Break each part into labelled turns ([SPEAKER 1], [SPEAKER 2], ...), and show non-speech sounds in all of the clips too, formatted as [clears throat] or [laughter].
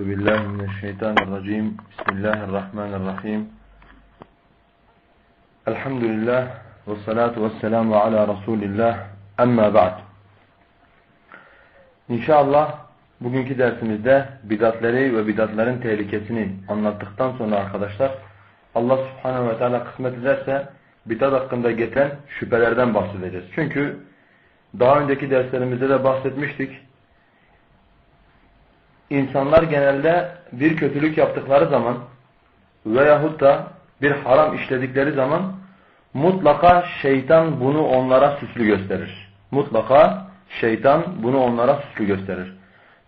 [SPEAKER 1] Euzu billahi mineşşeytanirracim. Bismillahirrahmanirrahim. Elhamdülillah ve salatu vesselamu ala Resulillah. Amma ba'd. İnşallah bugünkü dersimizde bidatleri ve bidatların tehlikesini anlattıktan sonra arkadaşlar Allah subhanehu ve teala kısmet ederse bidat hakkında geçen şüphelerden bahsedeceğiz. Çünkü daha önceki derslerimizde de bahsetmiştik insanlar genelde bir kötülük yaptıkları zaman veyahut da bir haram işledikleri zaman mutlaka şeytan bunu onlara süslü gösterir. Mutlaka şeytan bunu onlara süslü gösterir.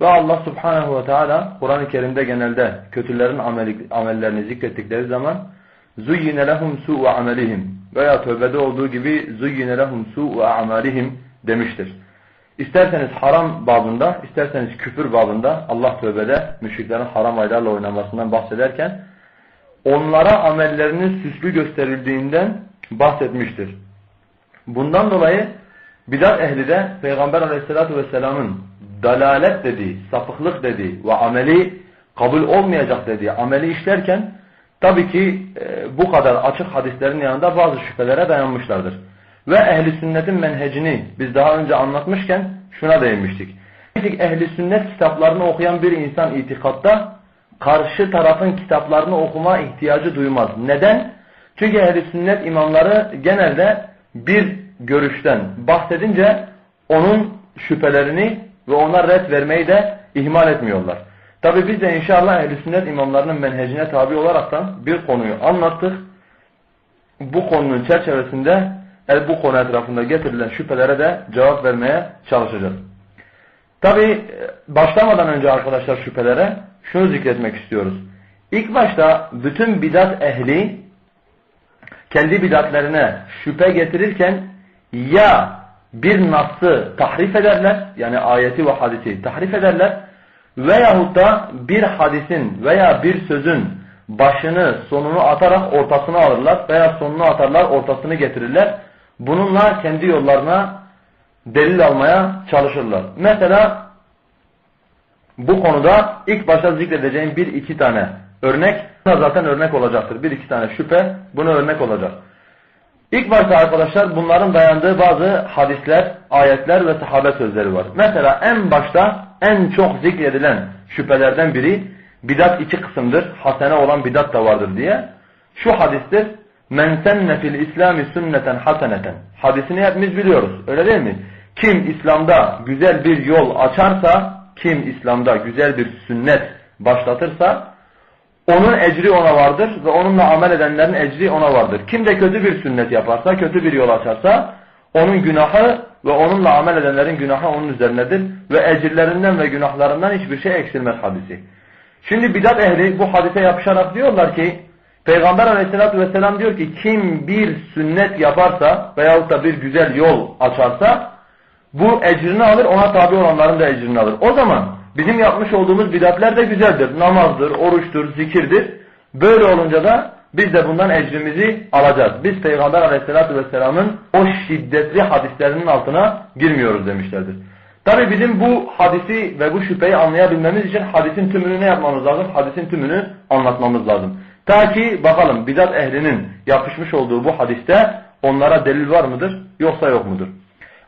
[SPEAKER 1] Ve Allah subhanehu ve teala Kur'an-ı Kerim'de genelde kötülerin ameli, amellerini zikrettikleri zaman زُيِّنَ لَهُمْ سُوءُ عَمَلِهِمْ veya tövbede olduğu gibi زُيِّنَ لَهُمْ سُوءُ عَمَلِهِمْ demiştir. İsterseniz haram babında, isterseniz küfür babında Allah tövbede müşriklerin haram aylarla oynamasından bahsederken onlara amellerinin süslü gösterildiğinden bahsetmiştir. Bundan dolayı bidat ehli de Peygamber aleyhissalatu vesselamın dalalet dediği, sapıklık dediği ve ameli kabul olmayacak dediği ameli işlerken tabii ki e, bu kadar açık hadislerin yanında bazı şüphelere dayanmışlardır. Ve ehli sünnetin menhecini biz daha önce anlatmışken şuna değinmiştik. Ehli sünnet kitaplarını okuyan bir insan itikatta karşı tarafın kitaplarını okuma ihtiyacı duymaz. Neden? Çünkü ehli sünnet imamları genelde bir görüşten bahsedince onun şüphelerini ve ona red vermeyi de ihmal etmiyorlar. Tabi biz de inşallah ehl sünnet imamlarının menhecine tabi olaraktan bir konuyu anlattık. Bu konunun çerçevesinde el bu konu etrafında getirilen şüphelere de cevap vermeye çalışacağız. Tabi başlamadan önce arkadaşlar şüphelere şunu zikretmek istiyoruz. İlk başta bütün bidat ehli kendi bidatlerine şüphe getirirken ya bir nas'ı tahrif ederler yani ayeti ve hadisi tahrif ederler veyahut da bir hadisin veya bir sözün başını sonunu atarak ortasını alırlar veya sonunu atarlar ortasını getirirler Bununla kendi yollarına delil almaya çalışırlar. Mesela bu konuda ilk başta zikredeceğim bir iki tane örnek zaten örnek olacaktır. Bir iki tane şüphe buna örnek olacak. İlk başta arkadaşlar bunların dayandığı bazı hadisler, ayetler ve sahabe sözleri var. Mesela en başta en çok zikredilen şüphelerden biri bidat iki kısımdır. Hasene olan bidat da vardır diye. Şu hadistir. Men senne fil İslami sünneten haseneten. Hadisini hepimiz biliyoruz. Öyle değil mi? Kim İslam'da güzel bir yol açarsa, kim İslam'da güzel bir sünnet başlatırsa onun ecri ona vardır ve onunla amel edenlerin ecri ona vardır. Kim de kötü bir sünnet yaparsa, kötü bir yol açarsa onun günahı ve onunla amel edenlerin günahı onun üzerinedir ve ecirlerinden ve günahlarından hiçbir şey eksilmez hadisi. Şimdi bidat ehli bu hadise yapışarak diyorlar ki Peygamber aleyhissalatü vesselam diyor ki kim bir sünnet yaparsa veyahut da bir güzel yol açarsa bu ecrini alır ona tabi olanların da ecrini alır. O zaman bizim yapmış olduğumuz bidatler de güzeldir. Namazdır, oruçtur, zikirdir. Böyle olunca da biz de bundan ecrimizi alacağız. Biz Peygamber aleyhissalatü vesselamın o şiddetli hadislerinin altına girmiyoruz demişlerdir. Tabi bizim bu hadisi ve bu şüpheyi anlayabilmemiz için hadisin tümünü ne yapmamız lazım? Hadisin tümünü anlatmamız lazım. Ta ki bakalım bidat ehlinin yapışmış olduğu bu hadiste onlara delil var mıdır yoksa yok mudur?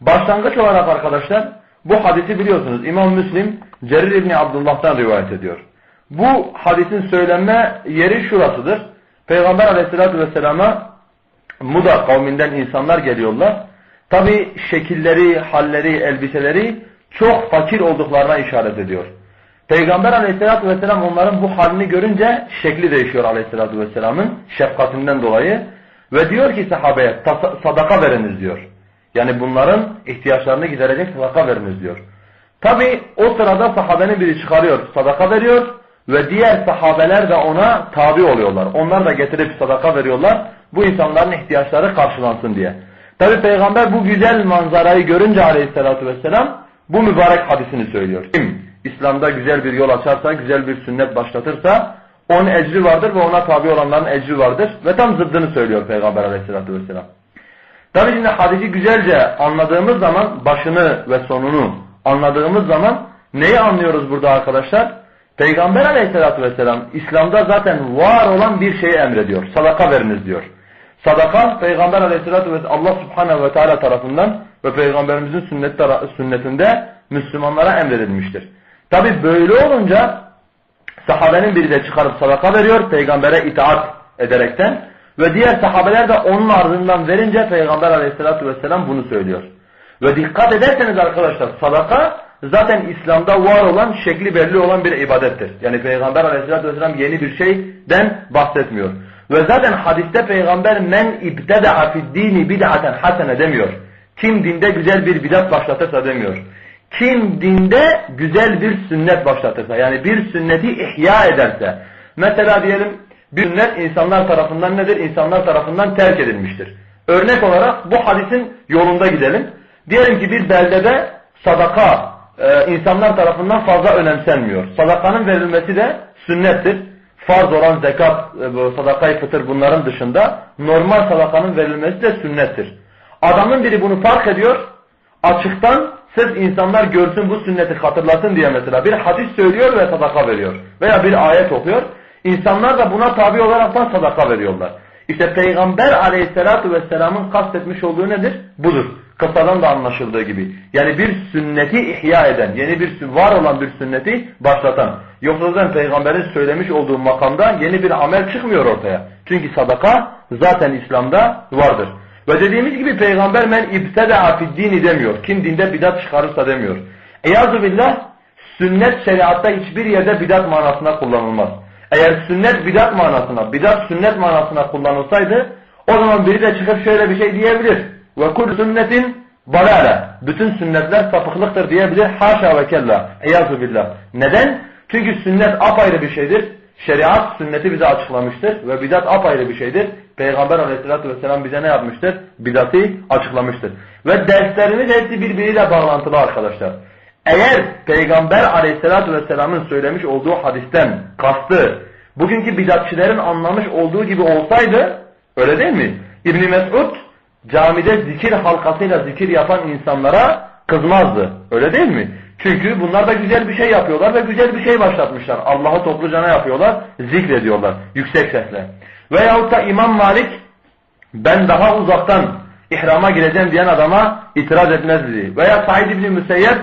[SPEAKER 1] Başlangıç olarak arkadaşlar bu hadisi biliyorsunuz İmam Müslim Cerir İbni Abdullah'tan rivayet ediyor. Bu hadisin söylenme yeri şurasıdır. Peygamber aleyhissalatü vesselama Muda kavminden insanlar geliyorlar. Tabi şekilleri, halleri, elbiseleri çok fakir olduklarına işaret ediyor. Peygamber aleyhissalatü vesselam onların bu halini görünce şekli değişiyor aleyhissalatü vesselamın şefkatinden dolayı. Ve diyor ki sahabeye sadaka veriniz diyor. Yani bunların ihtiyaçlarını giderecek sadaka veriniz diyor. Tabi o sırada sahabenin biri çıkarıyor sadaka veriyor ve diğer sahabeler de ona tabi oluyorlar. Onlar da getirip sadaka veriyorlar bu insanların ihtiyaçları karşılansın diye. Tabi peygamber bu güzel manzarayı görünce aleyhissalatü vesselam bu mübarek hadisini söylüyor. Kim İslam'da güzel bir yol açarsa, güzel bir sünnet başlatırsa onun ecri vardır ve ona tabi olanların ecri vardır. Ve tam zıddını söylüyor Peygamber aleyhissalatü vesselam. Tabi şimdi hadisi güzelce anladığımız zaman, başını ve sonunu anladığımız zaman neyi anlıyoruz burada arkadaşlar? Peygamber aleyhissalatü vesselam İslam'da zaten var olan bir şeyi emrediyor. Sadaka veriniz diyor. Sadaka Peygamber aleyhissalatü vesselam Allah subhanehu ve teala tarafından ve Peygamberimizin sünnet sünnetinde Müslümanlara emredilmiştir. Tabi böyle olunca sahabenin biri de çıkarıp sadaka veriyor peygambere itaat ederekten ve diğer sahabeler de onun ardından verince Peygamber aleyhissalatü vesselam bunu söylüyor. Ve dikkat ederseniz arkadaşlar sadaka zaten İslam'da var olan şekli belli olan bir ibadettir. Yani Peygamber aleyhissalatü vesselam yeni bir şeyden bahsetmiyor. Ve zaten hadiste Peygamber men ibteda'a fid dini bid'aten hasene demiyor. Kim dinde güzel bir bidat başlatırsa demiyor. Kim dinde güzel bir sünnet başlatırsa yani bir sünneti ihya ederse. Mesela diyelim bir sünnet insanlar tarafından nedir? İnsanlar tarafından terk edilmiştir. Örnek olarak bu hadisin yolunda gidelim. Diyelim ki bir beldede sadaka e, insanlar tarafından fazla önemsenmiyor. Sadakanın verilmesi de sünnettir. Farz olan zekat, e, sadakayı fıtır bunların dışında normal sadakanın verilmesi de sünnettir. Adamın biri bunu fark ediyor. Açıktan sırf insanlar görsün bu sünneti hatırlasın diye mesela bir hadis söylüyor ve sadaka veriyor. Veya bir ayet okuyor. İnsanlar da buna tabi olaraktan sadaka veriyorlar. İşte Peygamber aleyhissalatu vesselamın kastetmiş olduğu nedir? Budur. Kısadan da anlaşıldığı gibi. Yani bir sünneti ihya eden, yeni bir var olan bir sünneti başlatan. Yoksa zaten Peygamberin söylemiş olduğu makamda yeni bir amel çıkmıyor ortaya. Çünkü sadaka zaten İslam'da vardır. Ve dediğimiz gibi Peygamber men ibteda'a fid dini demiyor. Kim dinde bidat çıkarırsa demiyor. Eyazu billah sünnet şeriatta hiçbir yerde bidat manasına kullanılmaz. Eğer sünnet bidat manasına, bidat sünnet manasına kullanılsaydı o zaman biri de çıkıp şöyle bir şey diyebilir. Ve kul sünnetin balale. Bütün sünnetler sapıklıktır diyebilir. Haşa ve kella. Eyazu billah. Neden? Çünkü sünnet apayrı bir şeydir. Şeriat sünneti bize açıklamıştır ve bidat apayrı bir şeydir. Peygamber aleyhissalatü vesselam bize ne yapmıştır? Bidatı açıklamıştır. Ve derslerimiz hepsi birbiriyle bağlantılı arkadaşlar. Eğer Peygamber aleyhissalatü vesselamın söylemiş olduğu hadisten kastı bugünkü bidatçilerin anlamış olduğu gibi olsaydı öyle değil mi? İbn Mesud camide zikir halkasıyla zikir yapan insanlara kızmazdı. Öyle değil mi? Çünkü bunlar da güzel bir şey yapıyorlar ve güzel bir şey başlatmışlar. Allah'ı topluca ne yapıyorlar? Zikrediyorlar yüksek sesle. Veyahut da İmam Malik ben daha uzaktan ihrama gireceğim diyen adama itiraz etmezdi. Veya Said İbni Müseyyep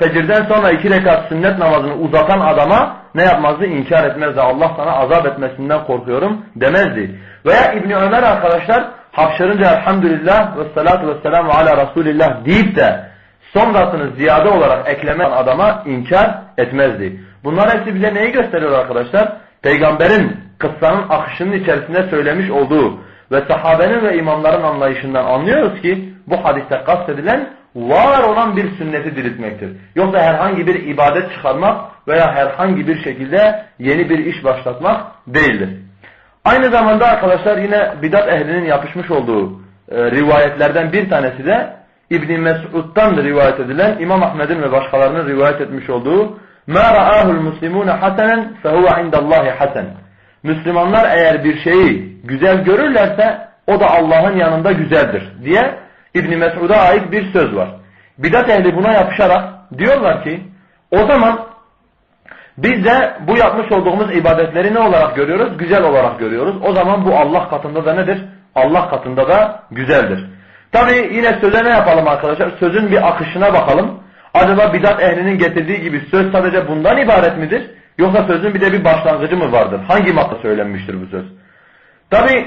[SPEAKER 1] fecirden sonra iki rekat sünnet namazını uzatan adama ne yapmazdı? İnkar etmezdi. Allah sana azap etmesinden korkuyorum demezdi. Veya İbni Ömer arkadaşlar hapşırınca elhamdülillah ve salatu ve selamu ala Resulillah deyip de sonrasını ziyade olarak ekleme adama inkar etmezdi. Bunlar hepsi bize neyi gösteriyor arkadaşlar? Peygamberin kıssanın akışının içerisinde söylemiş olduğu ve sahabenin ve imamların anlayışından anlıyoruz ki bu hadiste kastedilen var olan bir sünneti diriltmektir. Yoksa herhangi bir ibadet çıkarmak veya herhangi bir şekilde yeni bir iş başlatmak değildir. Aynı zamanda arkadaşlar yine bidat ehlinin yapışmış olduğu e, rivayetlerden bir tanesi de İbn Mesud'dan rivayet edilen İmam Ahmed'in ve başkalarının rivayet etmiş olduğu مَا رَآهُ الْمُسْلِمُونَ حَسَنًا فَهُوَ عِنْدَ اللّٰهِ حَسَنًا Müslümanlar eğer bir şeyi güzel görürlerse o da Allah'ın yanında güzeldir diye İbn Mesud'a ait bir söz var. Bidat ehli buna yapışarak diyorlar ki o zaman biz de bu yapmış olduğumuz ibadetleri ne olarak görüyoruz? Güzel olarak görüyoruz. O zaman bu Allah katında da nedir? Allah katında da güzeldir. Tabi yine söze ne yapalım arkadaşlar? Sözün bir akışına bakalım. Acaba bidat ehlinin getirdiği gibi söz sadece bundan ibaret midir? Yoksa sözün bir de bir başlangıcı mı vardır? Hangi madde söylenmiştir bu söz? Tabi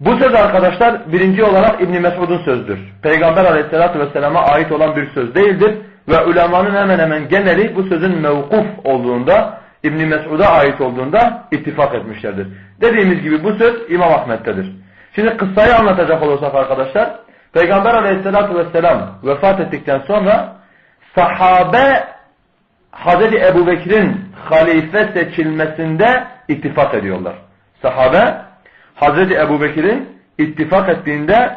[SPEAKER 1] bu söz arkadaşlar birinci olarak İbn Mesud'un sözdür. Peygamber aleyhissalatü vesselama ait olan bir söz değildir. Ve ulemanın hemen hemen geneli bu sözün mevkuf olduğunda, İbn Mesud'a ait olduğunda ittifak etmişlerdir. Dediğimiz gibi bu söz İmam Ahmet'tedir. Şimdi kıssayı anlatacak olursak arkadaşlar, Peygamber aleyhissalatü vesselam vefat ettikten sonra sahabe Hazreti Ebu Bekir'in halife seçilmesinde ittifak ediyorlar. Sahabe Hazreti Ebu Bekir'in ittifak ettiğinde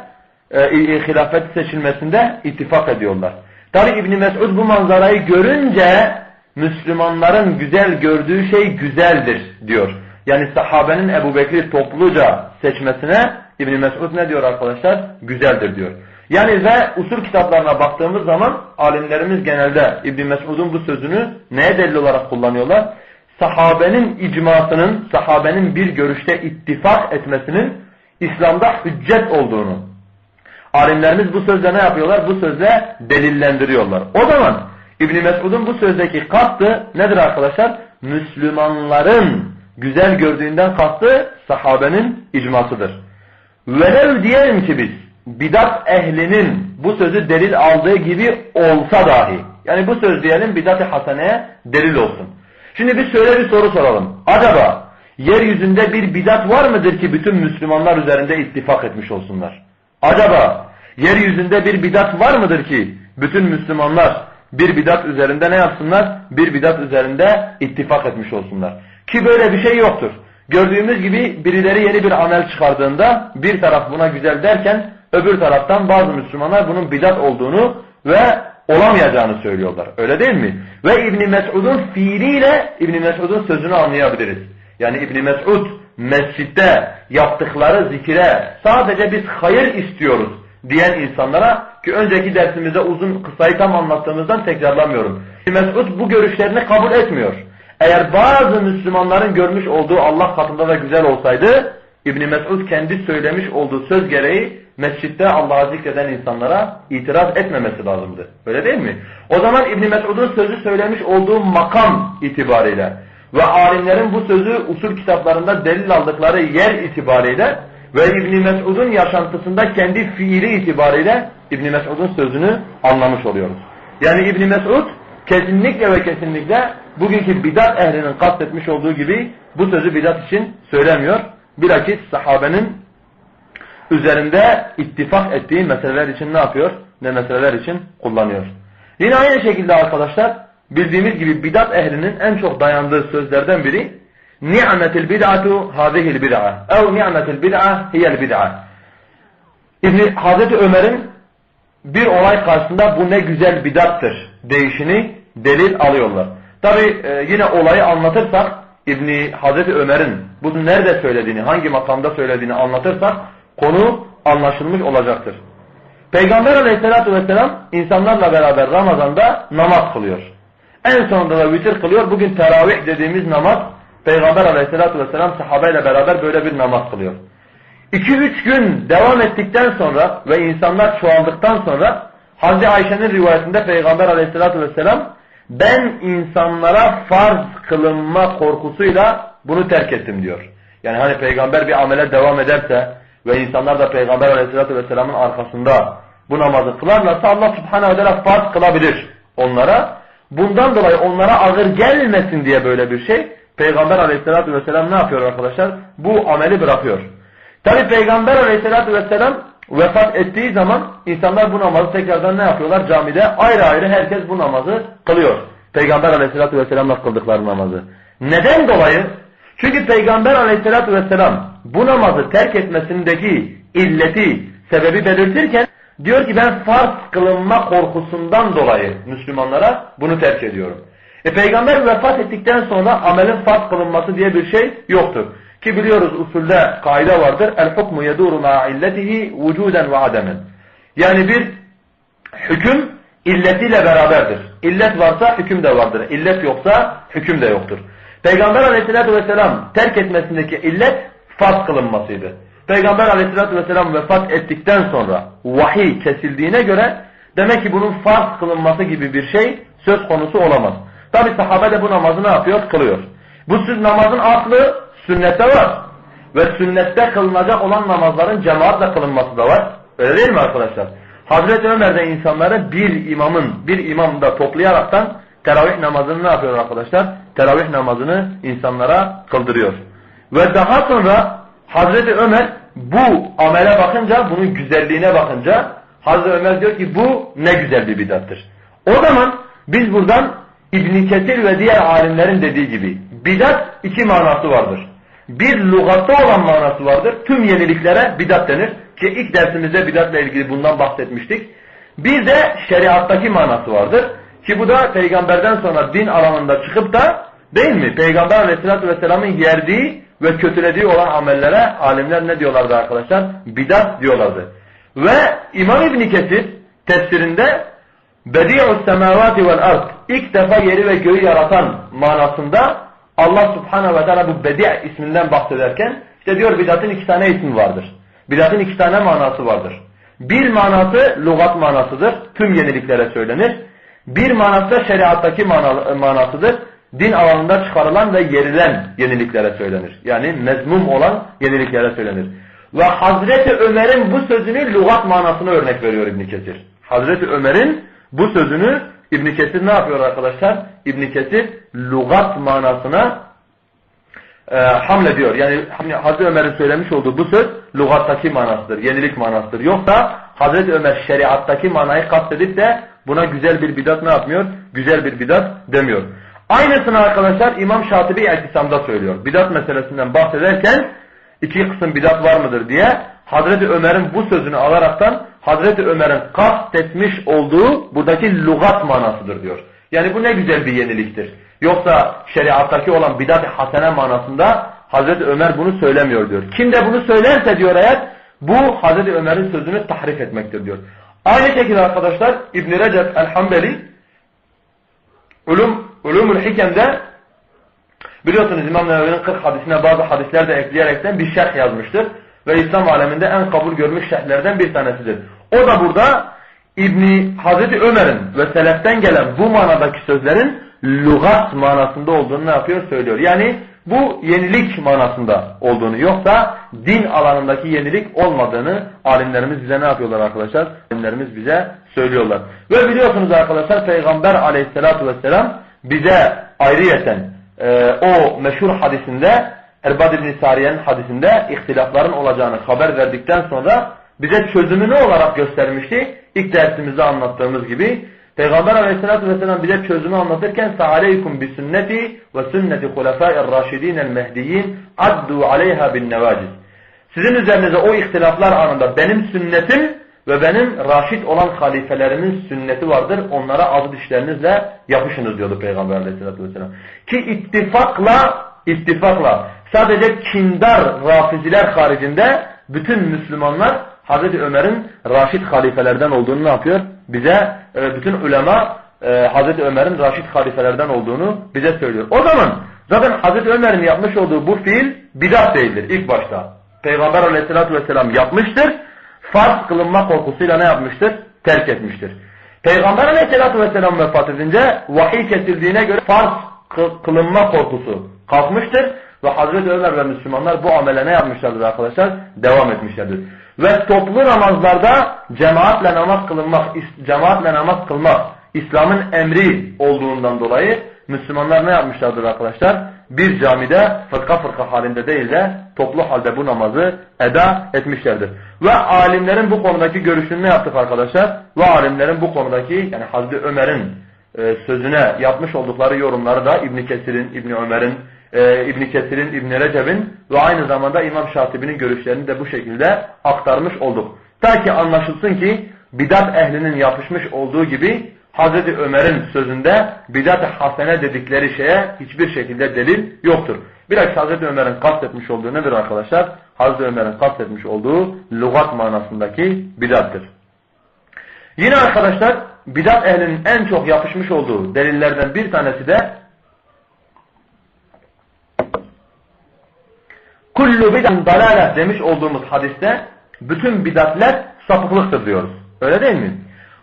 [SPEAKER 1] e, hilafet seçilmesinde ittifak ediyorlar. Tabi İbni Mesud bu manzarayı görünce Müslümanların güzel gördüğü şey güzeldir diyor. Yani sahabenin Ebu Bekir'i topluca seçmesine İbn Mesud ne diyor arkadaşlar? Güzeldir diyor. Yani ve usul kitaplarına baktığımız zaman alimlerimiz genelde İbn Mesud'un bu sözünü neye delil olarak kullanıyorlar? Sahabenin icmasının, sahabenin bir görüşte ittifak etmesinin İslam'da hüccet olduğunu. Alimlerimiz bu sözle ne yapıyorlar? Bu sözle delillendiriyorlar. O zaman İbn Mesud'un bu sözdeki kastı nedir arkadaşlar? Müslümanların güzel gördüğünden kastı sahabenin icmasıdır. Velev diyelim ki biz bidat ehlinin bu sözü delil aldığı gibi olsa dahi yani bu söz diyelim bidat-ı haseneye delil olsun. Şimdi biz şöyle bir soru soralım. Acaba yeryüzünde bir bidat var mıdır ki bütün Müslümanlar üzerinde ittifak etmiş olsunlar? Acaba yeryüzünde bir bidat var mıdır ki bütün Müslümanlar bir bidat üzerinde ne yapsınlar? Bir bidat üzerinde ittifak etmiş olsunlar. Ki böyle bir şey yoktur. Gördüğümüz gibi birileri yeni bir amel çıkardığında bir taraf buna güzel derken öbür taraftan bazı Müslümanlar bunun bidat olduğunu ve olamayacağını söylüyorlar. Öyle değil mi? Ve İbn Mesud'un fiiliyle İbn Mesud'un sözünü anlayabiliriz. Yani İbn Mesud mescitte yaptıkları zikire sadece biz hayır istiyoruz diyen insanlara ki önceki dersimizde uzun kısayı tam anlattığımızdan tekrarlamıyorum. İbn Mesud bu görüşlerini kabul etmiyor. Eğer bazı Müslümanların görmüş olduğu Allah katında da güzel olsaydı İbn Mesud kendi söylemiş olduğu söz gereği mescitte Allah'a zikreden insanlara itiraz etmemesi lazımdı. Öyle değil mi? O zaman İbn Mesud'un sözü söylemiş olduğu makam itibariyle ve alimlerin bu sözü usul kitaplarında delil aldıkları yer itibariyle ve İbn Mesud'un yaşantısında kendi fiili itibariyle İbn Mesud'un sözünü anlamış oluyoruz. Yani İbn Mesud kesinlikle ve kesinlikle bugünkü bidat ehlinin kastetmiş olduğu gibi bu sözü bidat için söylemiyor. Bilakis sahabenin üzerinde ittifak ettiği meseleler için ne yapıyor? Ne meseleler için kullanıyor. Yine aynı şekilde arkadaşlar bildiğimiz gibi bidat ehlinin en çok dayandığı sözlerden biri ni'metil bid'atu hazihil bid'a ev ni'metil bid'a hiyel bid'a. İbni Hazreti Ömer'in bir olay karşısında bu ne güzel bidattır değişini delil alıyorlar. Tabi e, yine olayı anlatırsak İbni Hazreti Ömer'in bunu nerede söylediğini, hangi makamda söylediğini anlatırsak konu anlaşılmış olacaktır. Peygamber aleyhissalatü vesselam insanlarla beraber Ramazan'da namaz kılıyor. En sonunda da vitir kılıyor. Bugün teravih dediğimiz namaz Peygamber aleyhissalatü vesselam sahabeyle beraber böyle bir namaz kılıyor. 2-3 gün devam ettikten sonra ve insanlar çoğaldıktan sonra Hazreti Ayşe'nin rivayetinde Peygamber aleyhissalatü vesselam ben insanlara farz kılınma korkusuyla bunu terk ettim diyor. Yani hani peygamber bir amele devam ederse ve insanlar da peygamber aleyhissalatü vesselamın arkasında bu namazı kılarlarsa Allah subhanehu ve teala farz kılabilir onlara. Bundan dolayı onlara ağır gelmesin diye böyle bir şey. Peygamber aleyhissalatü vesselam ne yapıyor arkadaşlar? Bu ameli bırakıyor. Tabi peygamber aleyhissalatü vesselam vefat ettiği zaman insanlar bu namazı tekrardan ne yapıyorlar? Camide ayrı ayrı herkes bu namazı kılıyor. Peygamber aleyhissalatü vesselamla kıldıkları namazı. Neden dolayı? Çünkü Peygamber aleyhissalatü vesselam bu namazı terk etmesindeki illeti, sebebi belirtirken diyor ki ben farz kılınma korkusundan dolayı Müslümanlara bunu terk ediyorum. E Peygamber vefat ettikten sonra amelin farz kılınması diye bir şey yoktur. Ki biliyoruz usulde kaide vardır. El hukmu yeduru ma illetihi vücuden ve ademen. Yani bir hüküm illetiyle beraberdir. İllet varsa hüküm de vardır. İllet yoksa hüküm de yoktur. Peygamber aleyhissalatü vesselam terk etmesindeki illet farz kılınmasıydı. Peygamber aleyhissalatü vesselam vefat ettikten sonra vahiy kesildiğine göre demek ki bunun farz kılınması gibi bir şey söz konusu olamaz. Tabi sahabe de bu namazı ne yapıyor? Kılıyor. Bu namazın aslı sünnette var. Ve sünnette kılınacak olan namazların cemaatle kılınması da var. Öyle değil mi arkadaşlar? Hazreti Ömer de insanları bir imamın, bir imam da toplayaraktan teravih namazını ne yapıyor arkadaşlar? Teravih namazını insanlara kıldırıyor. Ve daha sonra Hazreti Ömer bu amele bakınca, bunun güzelliğine bakınca Hazreti Ömer diyor ki bu ne güzel bir bidattır. O zaman biz buradan İbn Kesir ve diğer alimlerin dediği gibi bidat iki manası vardır. Bir lugatta olan manası vardır. Tüm yeniliklere bidat denir. Ki ilk dersimizde bidatla ilgili bundan bahsetmiştik. Bir de şeriattaki manası vardır. Ki bu da peygamberden sonra din alanında çıkıp da değil mi? Peygamber aleyhissalatü vesselamın yerdiği ve kötülediği olan amellere alimler ne diyorlardı arkadaşlar? Bidat diyorlardı. Ve İmam İbn Kesir tefsirinde Bedi'us semavati vel ard ilk defa yeri ve göğü yaratan manasında Allah subhanahu ve teala bu Bedi' isminden bahsederken işte diyor bidatın iki tane ismi vardır. Bidatın iki tane manası vardır. Bir manası lügat manasıdır. Tüm yeniliklere söylenir. Bir manası da şeriattaki manasıdır. Din alanında çıkarılan ve yerilen yeniliklere söylenir. Yani mezmum olan yeniliklere söylenir. Ve Hazreti Ömer'in bu sözünü lügat manasına örnek veriyor İbn Kesir. Hazreti Ömer'in bu sözünü İbn Kesir ne yapıyor arkadaşlar? İbn Kesir lügat manasına e, hamlediyor. Yani hani Hazreti Ömer'in söylemiş olduğu bu söz lügattaki manasıdır, yenilik manasıdır. Yoksa Hazreti Ömer şeriattaki manayı kastedip de buna güzel bir bidat ne yapmıyor? Güzel bir bidat demiyor. Aynısını arkadaşlar İmam Şatibi İhtisam'da söylüyor. Bidat meselesinden bahsederken iki kısım bidat var mıdır diye Hazreti Ömer'in bu sözünü alaraktan Hazreti Ömer'in kastetmiş olduğu buradaki lügat manasıdır diyor. Yani bu ne güzel bir yeniliktir. Yoksa şeriattaki olan bidat-ı hasene manasında Hazreti Ömer bunu söylemiyor diyor. Kim de bunu söylerse diyor eğer bu Hazreti Ömer'in sözünü tahrif etmektir diyor. Aynı şekilde arkadaşlar İbn-i Recep el-Hambeli Ulum, Ulumul Hikem'de biliyorsunuz İmam Nevevi'nin 40 hadisine bazı hadisler de ekleyerekten bir şerh yazmıştır. Ve İslam aleminde en kabul görmüş şerhlerden bir tanesidir. O da burada İbni Hazreti Ömer'in ve seleften gelen bu manadaki sözlerin lügat manasında olduğunu ne yapıyor? Söylüyor. Yani bu yenilik manasında olduğunu yoksa din alanındaki yenilik olmadığını alimlerimiz bize ne yapıyorlar arkadaşlar? Alimlerimiz bize söylüyorlar. Ve biliyorsunuz arkadaşlar Peygamber aleyhissalatu vesselam bize ayrıyeten e, o meşhur hadisinde Erbad ibn Sariye'nin hadisinde ihtilafların olacağını haber verdikten sonra bize çözümü ne olarak göstermişti? İlk dersimizde anlattığımız gibi Peygamber aleyhissalatü vesselam bize çözümü anlatırken فَعَلَيْكُمْ بِسُنَّتِي وَسُنَّةِ خُلَفَاءِ الرَّاشِد۪ينَ الْمَهْدِيِّينَ عَدُّوا عَلَيْهَا بِالنَّوَاجِزِ Sizin üzerinize o ihtilaflar anında benim sünnetim ve benim raşit olan halifelerimin sünneti vardır. Onlara azı dişlerinizle yapışınız diyordu Peygamber aleyhissalatü vesselam. Ki ittifakla, ittifakla sadece kindar rafiziler haricinde bütün Müslümanlar Hazreti Ömer'in raşit halifelerden olduğunu ne yapıyor? Bize e, bütün ulema e, Hazreti Ömer'in raşit halifelerden olduğunu bize söylüyor. O zaman zaten Hazreti Ömer'in yapmış olduğu bu fiil bidat değildir ilk başta. Peygamber aleyhissalatü vesselam yapmıştır. Farz kılınma korkusuyla ne yapmıştır? Terk etmiştir. Peygamber aleyhissalatü vesselam vefat edince vahiy kesildiğine göre farz kılınma korkusu kalkmıştır. Ve Hazreti Ömer ve Müslümanlar bu amele ne yapmışlardır arkadaşlar? Devam etmişlerdir. Ve toplu namazlarda cemaatle namaz kılınmak, cemaatle namaz kılmak İslam'ın emri olduğundan dolayı Müslümanlar ne yapmışlardır arkadaşlar? Bir camide fırka fırka halinde değil de toplu halde bu namazı eda etmişlerdir. Ve alimlerin bu konudaki görüşünü ne yaptık arkadaşlar? Ve alimlerin bu konudaki yani Hazreti Ömer'in e, sözüne yapmış oldukları yorumları da İbn Kesir'in, İbn Ömer'in, e, İbn Kesir'in, İbn Recep'in ve aynı zamanda İmam Şatibi'nin görüşlerini de bu şekilde aktarmış olduk. Ta ki anlaşılsın ki bidat ehlinin yapışmış olduğu gibi Hazreti Ömer'in sözünde bidat-ı hasene dedikleri şeye hiçbir şekilde delil yoktur. Bilakis Hazreti Ömer'in kastetmiş olduğu nedir arkadaşlar? Hazreti Ömer'in kastetmiş olduğu lügat manasındaki bidattır. Yine arkadaşlar bidat ehlinin en çok yapışmış olduğu delillerden bir tanesi de kullu bid'an dalale demiş olduğumuz hadiste bütün bidatler sapıklıktır diyoruz. Öyle değil mi?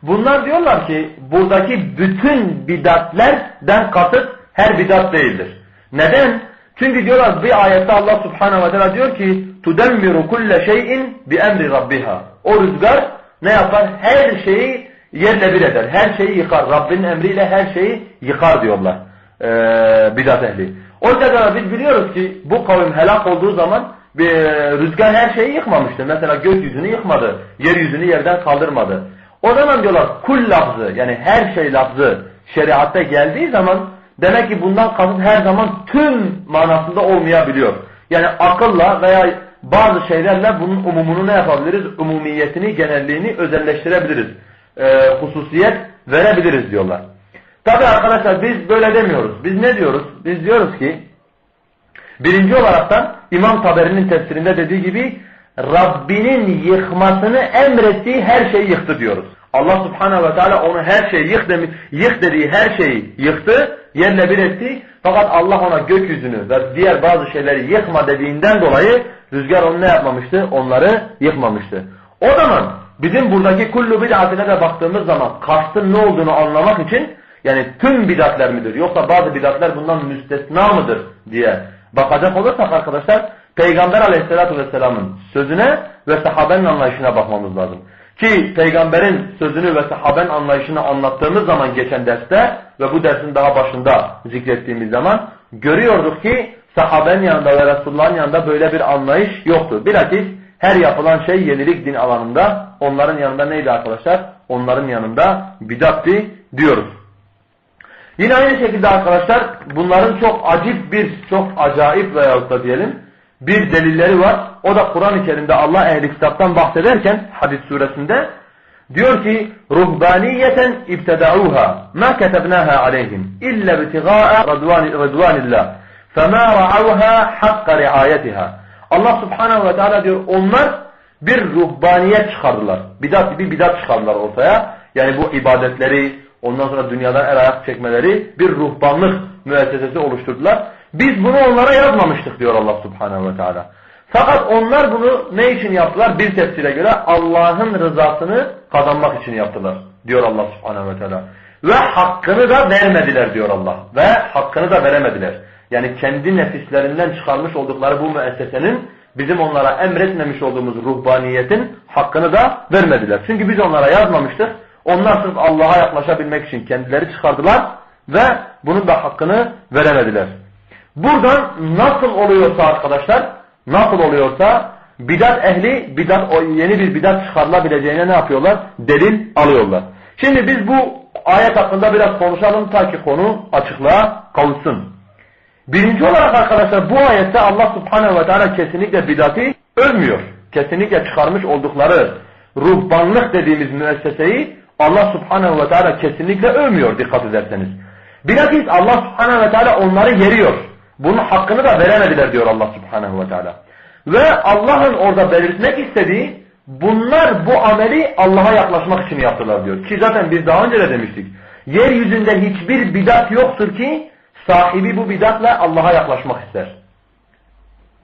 [SPEAKER 1] Bunlar diyorlar ki buradaki bütün bidatlerden kasıt her bidat değildir. Neden? Çünkü diyorlar bir ayette Allah subhanehu ve teala diyor ki tudemmiru kulle şeyin bi emri rabbiha. O rüzgar ne yapar? Her şeyi yerle bir eder. Her şeyi yıkar. Rabbinin emriyle her şeyi yıkar diyorlar. Ee, bidat ehli. Oysa da biz biliyoruz ki bu kavim helak olduğu zaman bir rüzgar her şeyi yıkmamıştır. Mesela gökyüzünü yıkmadı. Yeryüzünü yerden kaldırmadı. O zaman diyorlar kul lafzı yani her şey lafzı şeriatta geldiği zaman demek ki bundan kasıt her zaman tüm manasında olmayabiliyor. Yani akılla veya bazı şeylerle bunun umumunu ne yapabiliriz? Umumiyetini, genelliğini özelleştirebiliriz. Ee, hususiyet verebiliriz diyorlar. Tabi arkadaşlar biz böyle demiyoruz. Biz ne diyoruz? Biz diyoruz ki birinci olaraktan İmam Taberi'nin tefsirinde dediği gibi Rabbinin yıkmasını emrettiği her şeyi yıktı diyoruz. Allah subhanehu ve teala onu her şeyi yık, demi, yık dediği her şeyi yıktı, yerle bir etti. Fakat Allah ona gökyüzünü ve diğer bazı şeyleri yıkma dediğinden dolayı rüzgar onu ne yapmamıştı? Onları yıkmamıştı. O zaman bizim buradaki kullu bid'atine de baktığımız zaman kastın ne olduğunu anlamak için yani tüm bidatler midir yoksa bazı bidatler bundan müstesna mıdır diye bakacak olursak arkadaşlar Peygamber aleyhissalatü vesselamın sözüne ve sahabenin anlayışına bakmamız lazım. Ki peygamberin sözünü ve sahaben anlayışını anlattığımız zaman geçen derste ve bu dersin daha başında zikrettiğimiz zaman görüyorduk ki sahabenin yanında ve Resulullah'ın yanında böyle bir anlayış yoktu. Bilakis her yapılan şey yenilik din alanında onların yanında neydi arkadaşlar? Onların yanında bidatti diyoruz. Yine aynı şekilde arkadaşlar bunların çok acip bir, çok acayip veyahut da diyelim bir delilleri var. O da Kur'an-ı Kerim'de Allah ehli kitaptan bahsederken hadis suresinde diyor ki ruhbaniyeten ibtedauha ma ketebnaha aleyhim illa ibtigaa rıdvanillah fema ra'avha hakka riayetiha Allah subhanehu ve teala diyor onlar bir ruhbaniyet çıkardılar. Bidat bir bidat çıkardılar ortaya. Yani bu ibadetleri ondan sonra dünyadan el ayak çekmeleri bir ruhbanlık müessesesi oluşturdular. Biz bunu onlara yazmamıştık diyor Allah subhanehu ve teala. Fakat onlar bunu ne için yaptılar? Bir tefsire göre Allah'ın rızasını kazanmak için yaptılar diyor Allah subhanehu ve teala. Ve hakkını da vermediler diyor Allah. Ve hakkını da veremediler. Yani kendi nefislerinden çıkarmış oldukları bu müessesenin bizim onlara emretmemiş olduğumuz ruhbaniyetin hakkını da vermediler. Çünkü biz onlara yazmamıştık. Onlar sırf Allah'a yaklaşabilmek için kendileri çıkardılar ve bunun da hakkını veremediler. Buradan nasıl oluyorsa arkadaşlar, nasıl oluyorsa bidat ehli bidat yeni bir bidat çıkarılabileceğine ne yapıyorlar? Delil alıyorlar. Şimdi biz bu ayet hakkında biraz konuşalım ta ki konu açıklığa kavuşsun. Birinci olarak arkadaşlar bu ayette Allah subhanehu ve teala kesinlikle bidatı övmüyor. Kesinlikle çıkarmış oldukları ruhbanlık dediğimiz müesseseyi Allah subhanehu ve teala kesinlikle övmüyor dikkat ederseniz. Bilakis Allah subhanehu ve teala onları yeriyor. Bunun hakkını da veremediler diyor Allah subhanehu ve teala. Ve Allah'ın orada belirtmek istediği bunlar bu ameli Allah'a yaklaşmak için yaptılar diyor. Ki zaten biz daha önce de demiştik. Yeryüzünde hiçbir bidat yoktur ki sahibi bu bidatla Allah'a yaklaşmak ister.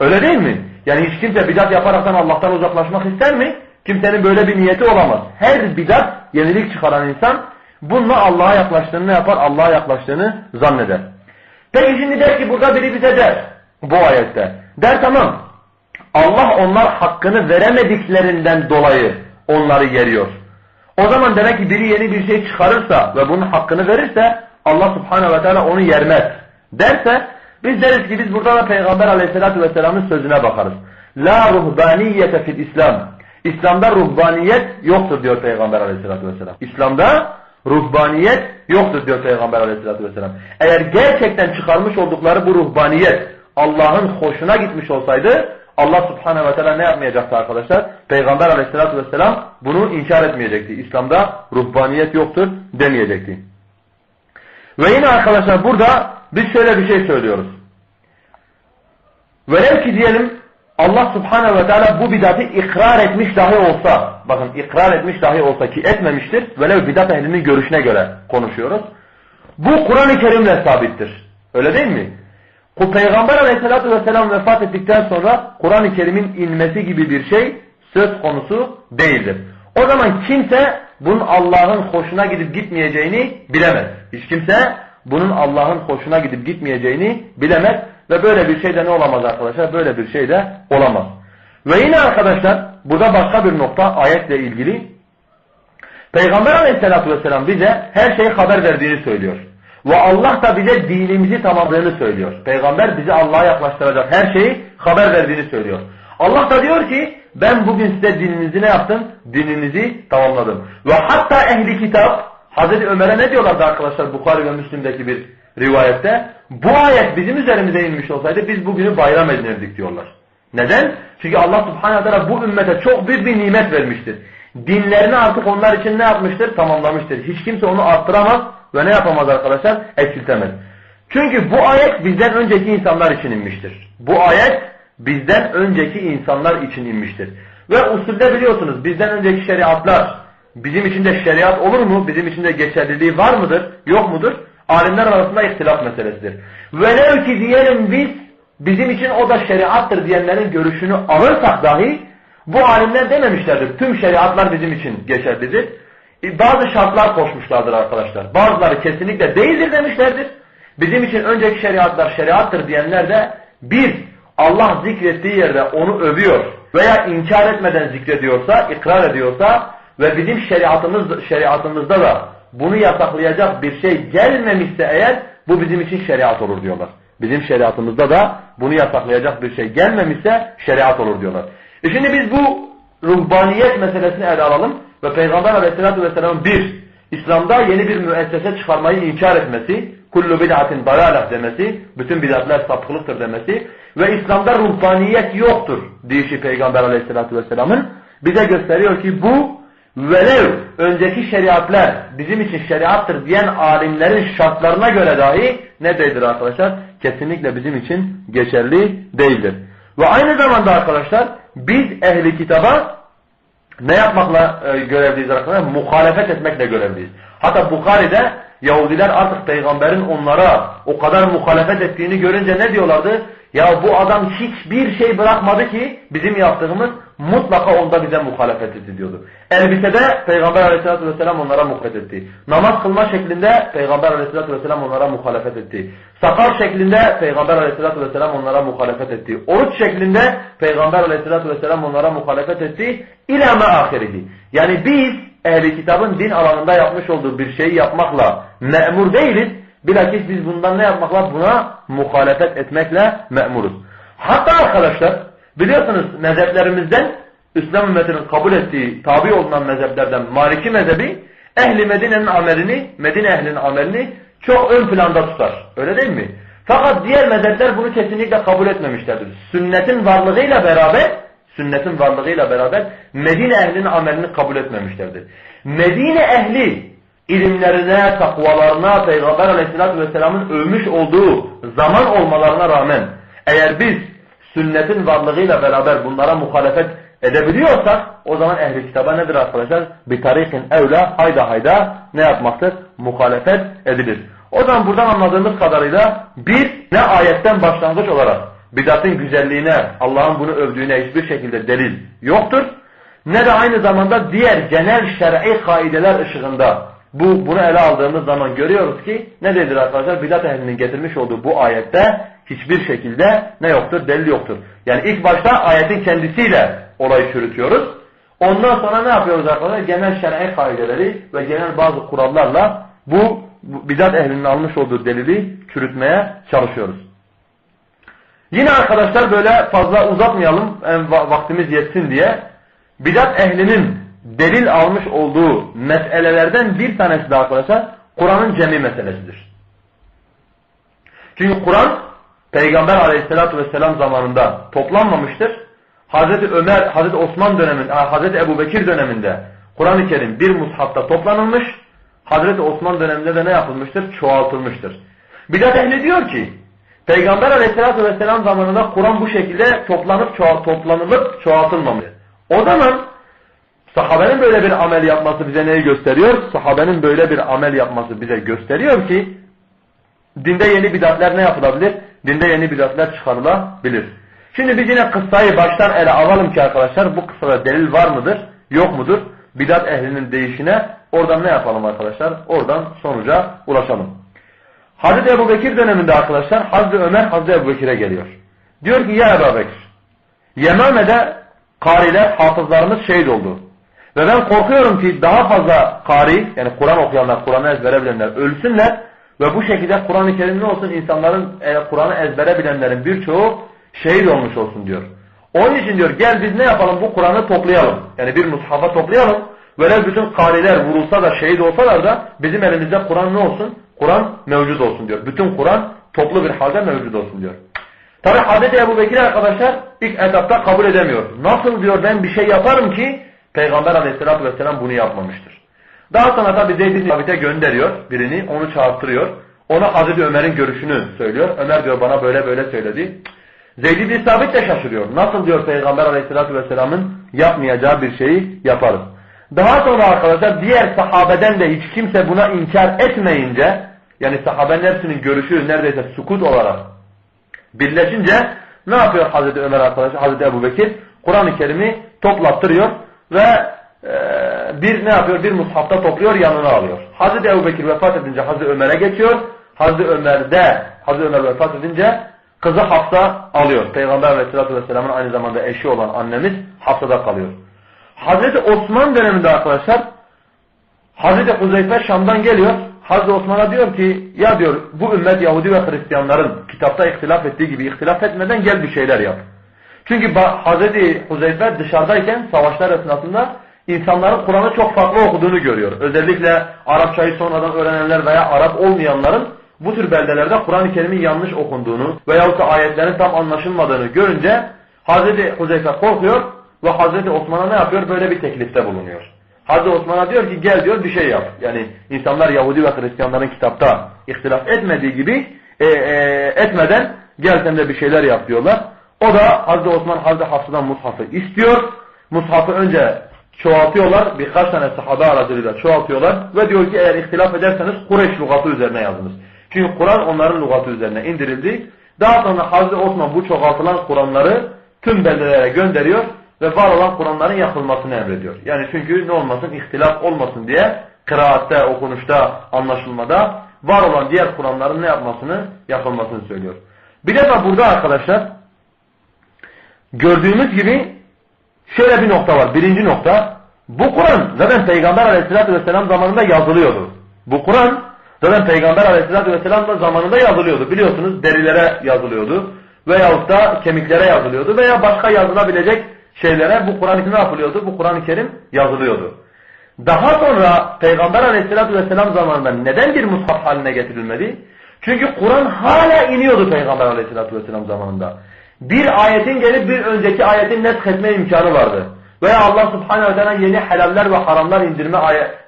[SPEAKER 1] Öyle değil mi? Yani hiç kimse bidat yaparaktan Allah'tan uzaklaşmak ister mi? Kimsenin böyle bir niyeti olamaz. Her bidat yenilik çıkaran insan bununla Allah'a yaklaştığını ne yapar? Allah'a yaklaştığını zanneder. Peki şimdi der ki burada biri bize der bu ayette. Der tamam Allah onlar hakkını veremediklerinden dolayı onları yeriyor. O zaman demek ki biri yeni bir şey çıkarırsa ve bunun hakkını verirse Allah subhanehu ve teala onu yermez derse biz deriz ki biz burada da Peygamber aleyhissalatü vesselamın sözüne bakarız. La ruhbaniyete fil İslam. İslam'da ruhbaniyet yoktur diyor Peygamber aleyhissalatü vesselam. İslam'da ruhbaniyet yoktur diyor Peygamber aleyhissalatü vesselam. Eğer gerçekten çıkarmış oldukları bu ruhbaniyet Allah'ın hoşuna gitmiş olsaydı Allah subhanehu ve teala ne yapmayacaktı arkadaşlar? Peygamber aleyhissalatü vesselam bunu inkar etmeyecekti. İslam'da ruhbaniyet yoktur demeyecekti. Ve yine arkadaşlar burada biz şöyle bir şey söylüyoruz. Velev ki diyelim Allah subhanehu ve teala bu bidatı ikrar etmiş dahi olsa, bakın ikrar etmiş dahi olsa ki etmemiştir, velev bidat ehlinin görüşüne göre konuşuyoruz. Bu Kur'an-ı Kerim'le sabittir. Öyle değil mi? Peygamber aleyhissalatü vesselam vefat ettikten sonra Kur'an-ı Kerim'in inmesi gibi bir şey söz konusu değildir. O zaman kimse bunun Allah'ın hoşuna gidip gitmeyeceğini bilemez. Hiç kimse bunun Allah'ın hoşuna gidip gitmeyeceğini bilemez. Ve böyle bir şey de ne olamaz arkadaşlar? Böyle bir şey de olamaz. Ve yine arkadaşlar burada başka bir nokta ayetle ilgili. Peygamber aleyhissalatü vesselam bize her şeyi haber verdiğini söylüyor. Ve Allah da bize dinimizi tamamladığını söylüyor. Peygamber bizi Allah'a yaklaştıracak her şeyi haber verdiğini söylüyor. Allah da diyor ki ben bugün size dininizi ne yaptım? Dininizi tamamladım. Ve hatta ehli kitap Hazreti Ömer'e ne diyorlardı arkadaşlar Bukhari ve Müslim'deki bir rivayette? Bu ayet bizim üzerimize inmiş olsaydı biz bugünü bayram edinirdik diyorlar. Neden? Çünkü Allah subhanahu teala bu ümmete çok büyük bir nimet vermiştir. Dinlerini artık onlar için ne yapmıştır? Tamamlamıştır. Hiç kimse onu arttıramaz ve ne yapamaz arkadaşlar? Eksiltemez. Çünkü bu ayet bizden önceki insanlar için inmiştir. Bu ayet bizden önceki insanlar için inmiştir. Ve usulde biliyorsunuz bizden önceki şeriatlar bizim için de şeriat olur mu? Bizim için de geçerliliği var mıdır? Yok mudur? Alimler arasında ihtilaf meselesidir. Velev ki diyelim biz bizim için o da şeriattır diyenlerin görüşünü alırsak dahi bu alimler dememişlerdir. Tüm şeriatlar bizim için geçerlidir. E, bazı şartlar koşmuşlardır arkadaşlar. Bazıları kesinlikle değildir demişlerdir. Bizim için önceki şeriatlar şeriattır diyenler de bir, Allah zikrettiği yerde onu övüyor veya inkar etmeden zikrediyorsa, ikrar ediyorsa ve bizim şeriatımız, şeriatımızda da bunu yasaklayacak bir şey gelmemişse eğer bu bizim için şeriat olur diyorlar. Bizim şeriatımızda da bunu yasaklayacak bir şey gelmemişse şeriat olur diyorlar. E şimdi biz bu ruhbaniyet meselesini ele alalım ve Peygamber aleyhissalatü vesselamın bir, İslam'da yeni bir müessese çıkarmayı inkar etmesi, kullu bid'atin dalalah demesi, bütün bid'atler sapıklıktır demesi ve İslam'da ruhbaniyet yoktur deyişi Peygamber aleyhissalatü vesselamın bize gösteriyor ki bu velev önceki şeriatlar bizim için şeriattır diyen alimlerin şartlarına göre dahi ne değildir arkadaşlar? Kesinlikle bizim için geçerli değildir. Ve aynı zamanda arkadaşlar biz ehli kitaba ne yapmakla e, görevliyiz arkadaşlar? Muhalefet etmekle görevliyiz. Hatta Bukhari'de Yahudiler artık peygamberin onlara o kadar muhalefet ettiğini görünce ne diyorlardı? Ya bu adam hiçbir şey bırakmadı ki bizim yaptığımız mutlaka onda bize muhalefet etti diyordu. Elbisede Peygamber aleyhissalatü vesselam onlara muhalefet etti. Namaz kılma şeklinde Peygamber aleyhissalatü vesselam onlara muhalefet etti. Sakal şeklinde Peygamber aleyhissalatü vesselam onlara muhalefet etti. Oruç şeklinde Peygamber aleyhissalatü vesselam onlara muhalefet etti. İlâme ahirihi. Yani biz ehli kitabın din alanında yapmış olduğu bir şeyi yapmakla memur değiliz. Bilakis biz bundan ne yapmakla? Buna muhalefet etmekle memuruz. Hatta arkadaşlar biliyorsunuz mezheplerimizden İslam ümmetinin kabul ettiği, tabi olunan mezheplerden Maliki mezhebi ehli Medine'nin amelini, Medine ehlinin amelini çok ön planda tutar. Öyle değil mi? Fakat diğer mezhepler bunu kesinlikle kabul etmemişlerdir. Sünnetin varlığıyla beraber sünnetin varlığıyla beraber Medine ehlinin amelini kabul etmemişlerdir. Medine ehli ilimlerine, takvalarına, Peygamber aleyhissalatü vesselamın övmüş olduğu zaman olmalarına rağmen eğer biz sünnetin varlığıyla beraber bunlara muhalefet edebiliyorsak o zaman ehli kitaba nedir arkadaşlar? Bir tarihin evla hayda hayda ne yapmaktır? Muhalefet edilir. O zaman buradan anladığımız kadarıyla bir ne ayetten başlangıç olarak bidatın güzelliğine, Allah'ın bunu övdüğüne hiçbir şekilde delil yoktur. Ne de aynı zamanda diğer genel şer'i kaideler ışığında bu bunu ele aldığımız zaman görüyoruz ki ne nedir arkadaşlar? Bidat ehlinin getirmiş olduğu bu ayette hiçbir şekilde ne yoktur? Delil yoktur. Yani ilk başta ayetin kendisiyle olayı çürütüyoruz. Ondan sonra ne yapıyoruz arkadaşlar? Genel şer'i kaideleri ve genel bazı kurallarla bu bidat ehlinin almış olduğu delili çürütmeye çalışıyoruz. Yine arkadaşlar böyle fazla uzatmayalım vaktimiz yetsin diye bidat ehlinin delil almış olduğu meselelerden bir tanesi de arkadaşlar Kur'an'ın cemi meselesidir. Çünkü Kur'an Peygamber aleyhissalatü vesselam zamanında toplanmamıştır. Hazreti Ömer, Hazreti Osman döneminde, Hazreti Ebu Bekir döneminde Kur'an-ı Kerim bir mushafta toplanılmış. Hazreti Osman döneminde de ne yapılmıştır? Çoğaltılmıştır. Bidat ehli diyor ki Peygamber aleyhissalatü vesselam zamanında Kur'an bu şekilde toplanıp çoğalt, toplanılıp çoğaltılmamış. O zaman sahabenin böyle bir amel yapması bize neyi gösteriyor? Sahabenin böyle bir amel yapması bize gösteriyor ki dinde yeni bidatler ne yapılabilir? Dinde yeni bidatler çıkarılabilir. Şimdi biz yine kıssayı baştan ele alalım ki arkadaşlar bu kıssada delil var mıdır? Yok mudur? Bidat ehlinin değişine oradan ne yapalım arkadaşlar? Oradan sonuca ulaşalım. Hazreti Ebu Bekir döneminde arkadaşlar Hazreti Ömer Hazreti Ebu Bekir'e geliyor. Diyor ki ya Ebu Bekir Yemame'de kariler, hafızlarımız şehit oldu. Ve ben korkuyorum ki daha fazla kari yani Kur'an okuyanlar, Kur'an'ı ezbere bilenler ölsünler ve bu şekilde Kur'an-ı Kerim olsun insanların e, Kur'an'ı ezbere bilenlerin birçoğu şehit olmuş olsun diyor. Onun için diyor gel biz ne yapalım bu Kur'an'ı toplayalım. Yani bir mushafa toplayalım. Velev bütün kariler vurulsa da şehit olsalar da bizim elimizde Kur'an ne olsun? Kur'an mevcut olsun diyor. Bütün Kur'an toplu bir halde mevcut olsun diyor. Tabi Hazreti Ebu Bekir arkadaşlar ilk etapta kabul edemiyor. Nasıl diyor ben bir şey yaparım ki Peygamber aleyhissalatü vesselam bunu yapmamıştır. Daha sonra tabi Zeyd bin Sabit'e gönderiyor birini onu çağırtırıyor. Ona Hazreti Ömer'in görüşünü söylüyor. Ömer diyor bana böyle böyle söyledi. Zeyd bin Sabit de şaşırıyor. Nasıl diyor Peygamber aleyhissalatü vesselamın yapmayacağı bir şeyi yaparız. Daha sonra arkadaşlar diğer sahabeden de hiç kimse buna inkar etmeyince yani sahabenin hepsinin görüşü neredeyse sukut olarak birleşince ne yapıyor Hazreti Ömer arkadaşlar, Hazreti Ebu Bekir? Kur'an-ı Kerim'i toplattırıyor ve e, bir ne yapıyor? Bir mushafta topluyor, yanına alıyor. Hazreti Ebu Bekir vefat edince Hazreti Ömer'e geçiyor. Hazreti Ömer'de, Hazreti Ömer vefat edince kızı Hafsa alıyor. Peygamber aleyhissalatü vesselamın aynı zamanda eşi olan annemiz Hafsa'da kalıyor. Hazreti Osman döneminde arkadaşlar Hazreti Huzeyfe Şam'dan geliyor. Hazreti Osman'a diyor ki ya diyor bu ümmet Yahudi ve Hristiyanların kitapta ihtilaf ettiği gibi ihtilaf etmeden gel bir şeyler yap. Çünkü Hazreti Huzeyfe dışarıdayken savaşlar esnasında insanların Kur'an'ı çok farklı okuduğunu görüyor. Özellikle Arapçayı sonradan öğrenenler veya Arap olmayanların bu tür beldelerde Kur'an-ı Kerim'in yanlış okunduğunu veyahut da ayetlerin tam anlaşılmadığını görünce Hazreti Huzeyfe korkuyor ve Hazreti Osman'a ne yapıyor? Böyle bir teklifte bulunuyor. Hazreti Osman'a diyor ki gel diyor bir şey yap. Yani insanlar Yahudi ve Hristiyanların kitapta ihtilaf etmediği gibi e, e, etmeden gel sen de bir şeyler yap diyorlar. O da Hazreti Osman Hazreti Hafsa'dan Mushaf'ı istiyor. Mushaf'ı önce çoğaltıyorlar. Birkaç tane sahabe aracılığıyla çoğaltıyorlar. Ve diyor ki eğer ihtilaf ederseniz Kureyş lügatı üzerine yazınız. Çünkü Kur'an onların lügatı üzerine indirildi. Daha sonra Hazreti Osman bu çoğaltılan Kur'anları tüm beldelere gönderiyor ve var olan Kur'anların yakılmasını emrediyor. Yani çünkü ne olmasın? ihtilaf olmasın diye kıraatte, okunuşta, anlaşılmada var olan diğer Kur'anların ne yapmasını? Yakılmasını söylüyor. Bir defa burada arkadaşlar gördüğümüz gibi şöyle bir nokta var. Birinci nokta bu Kur'an zaten Peygamber aleyhissalatü vesselam zamanında yazılıyordu. Bu Kur'an zaten Peygamber aleyhissalatü vesselam da zamanında yazılıyordu. Biliyorsunuz derilere yazılıyordu. Veyahut da kemiklere yazılıyordu. Veya başka yazılabilecek şeylere bu Kur'an-ı ne yapılıyordu? Bu Kur'an-ı Kerim yazılıyordu. Daha sonra Peygamber aleyhissalatü vesselam zamanında neden bir mushaf haline getirilmedi? Çünkü Kur'an hala iniyordu Peygamber aleyhissalatü vesselam zamanında. Bir ayetin gelip bir önceki ayetin neshetme imkanı vardı. Veya Allah subhanehu ve teala yeni helaller ve haramlar indirme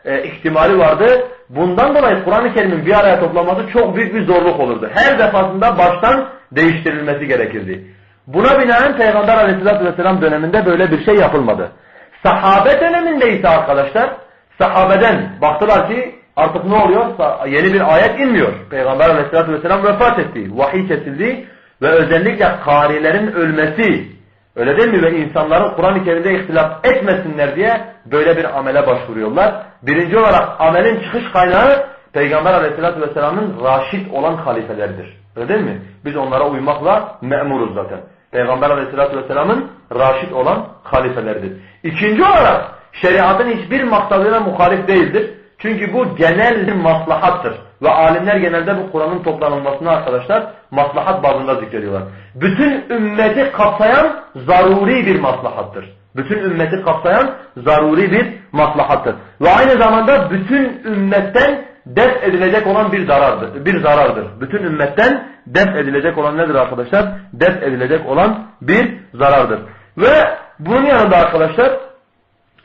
[SPEAKER 1] e, ihtimali vardı. Bundan dolayı Kur'an-ı Kerim'in bir araya toplaması çok büyük bir zorluk olurdu. Her defasında baştan değiştirilmesi gerekirdi. Buna binaen Peygamber aleyhissalatü vesselam döneminde böyle bir şey yapılmadı. Sahabe döneminde ise arkadaşlar sahabeden baktılar ki artık ne oluyor? Yeni bir ayet inmiyor. Peygamber aleyhissalatü vesselam vefat etti. Vahiy kesildi ve özellikle karilerin ölmesi öyle değil mi? Ve insanların Kur'an-ı Kerim'de ihtilaf etmesinler diye böyle bir amele başvuruyorlar. Birinci olarak amelin çıkış kaynağı Peygamber aleyhissalatü vesselamın raşit olan halifeleridir. Öyle değil mi? Biz onlara uymakla memuruz zaten. Peygamber aleyhissalatü vesselamın raşit olan halifeleridir. İkinci olarak şeriatın hiçbir maksadına muhalif değildir. Çünkü bu genel maslahattır. Ve alimler genelde bu Kur'an'ın toplanılmasını arkadaşlar maslahat bazında zikrediyorlar. Bütün ümmeti kapsayan zaruri bir maslahattır. Bütün ümmeti kapsayan zaruri bir maslahattır. Ve aynı zamanda bütün ümmetten def edilecek olan bir zarardır. Bir zarardır. Bütün ümmetten def edilecek olan nedir arkadaşlar? Def edilecek olan bir zarardır. Ve bunun yanında arkadaşlar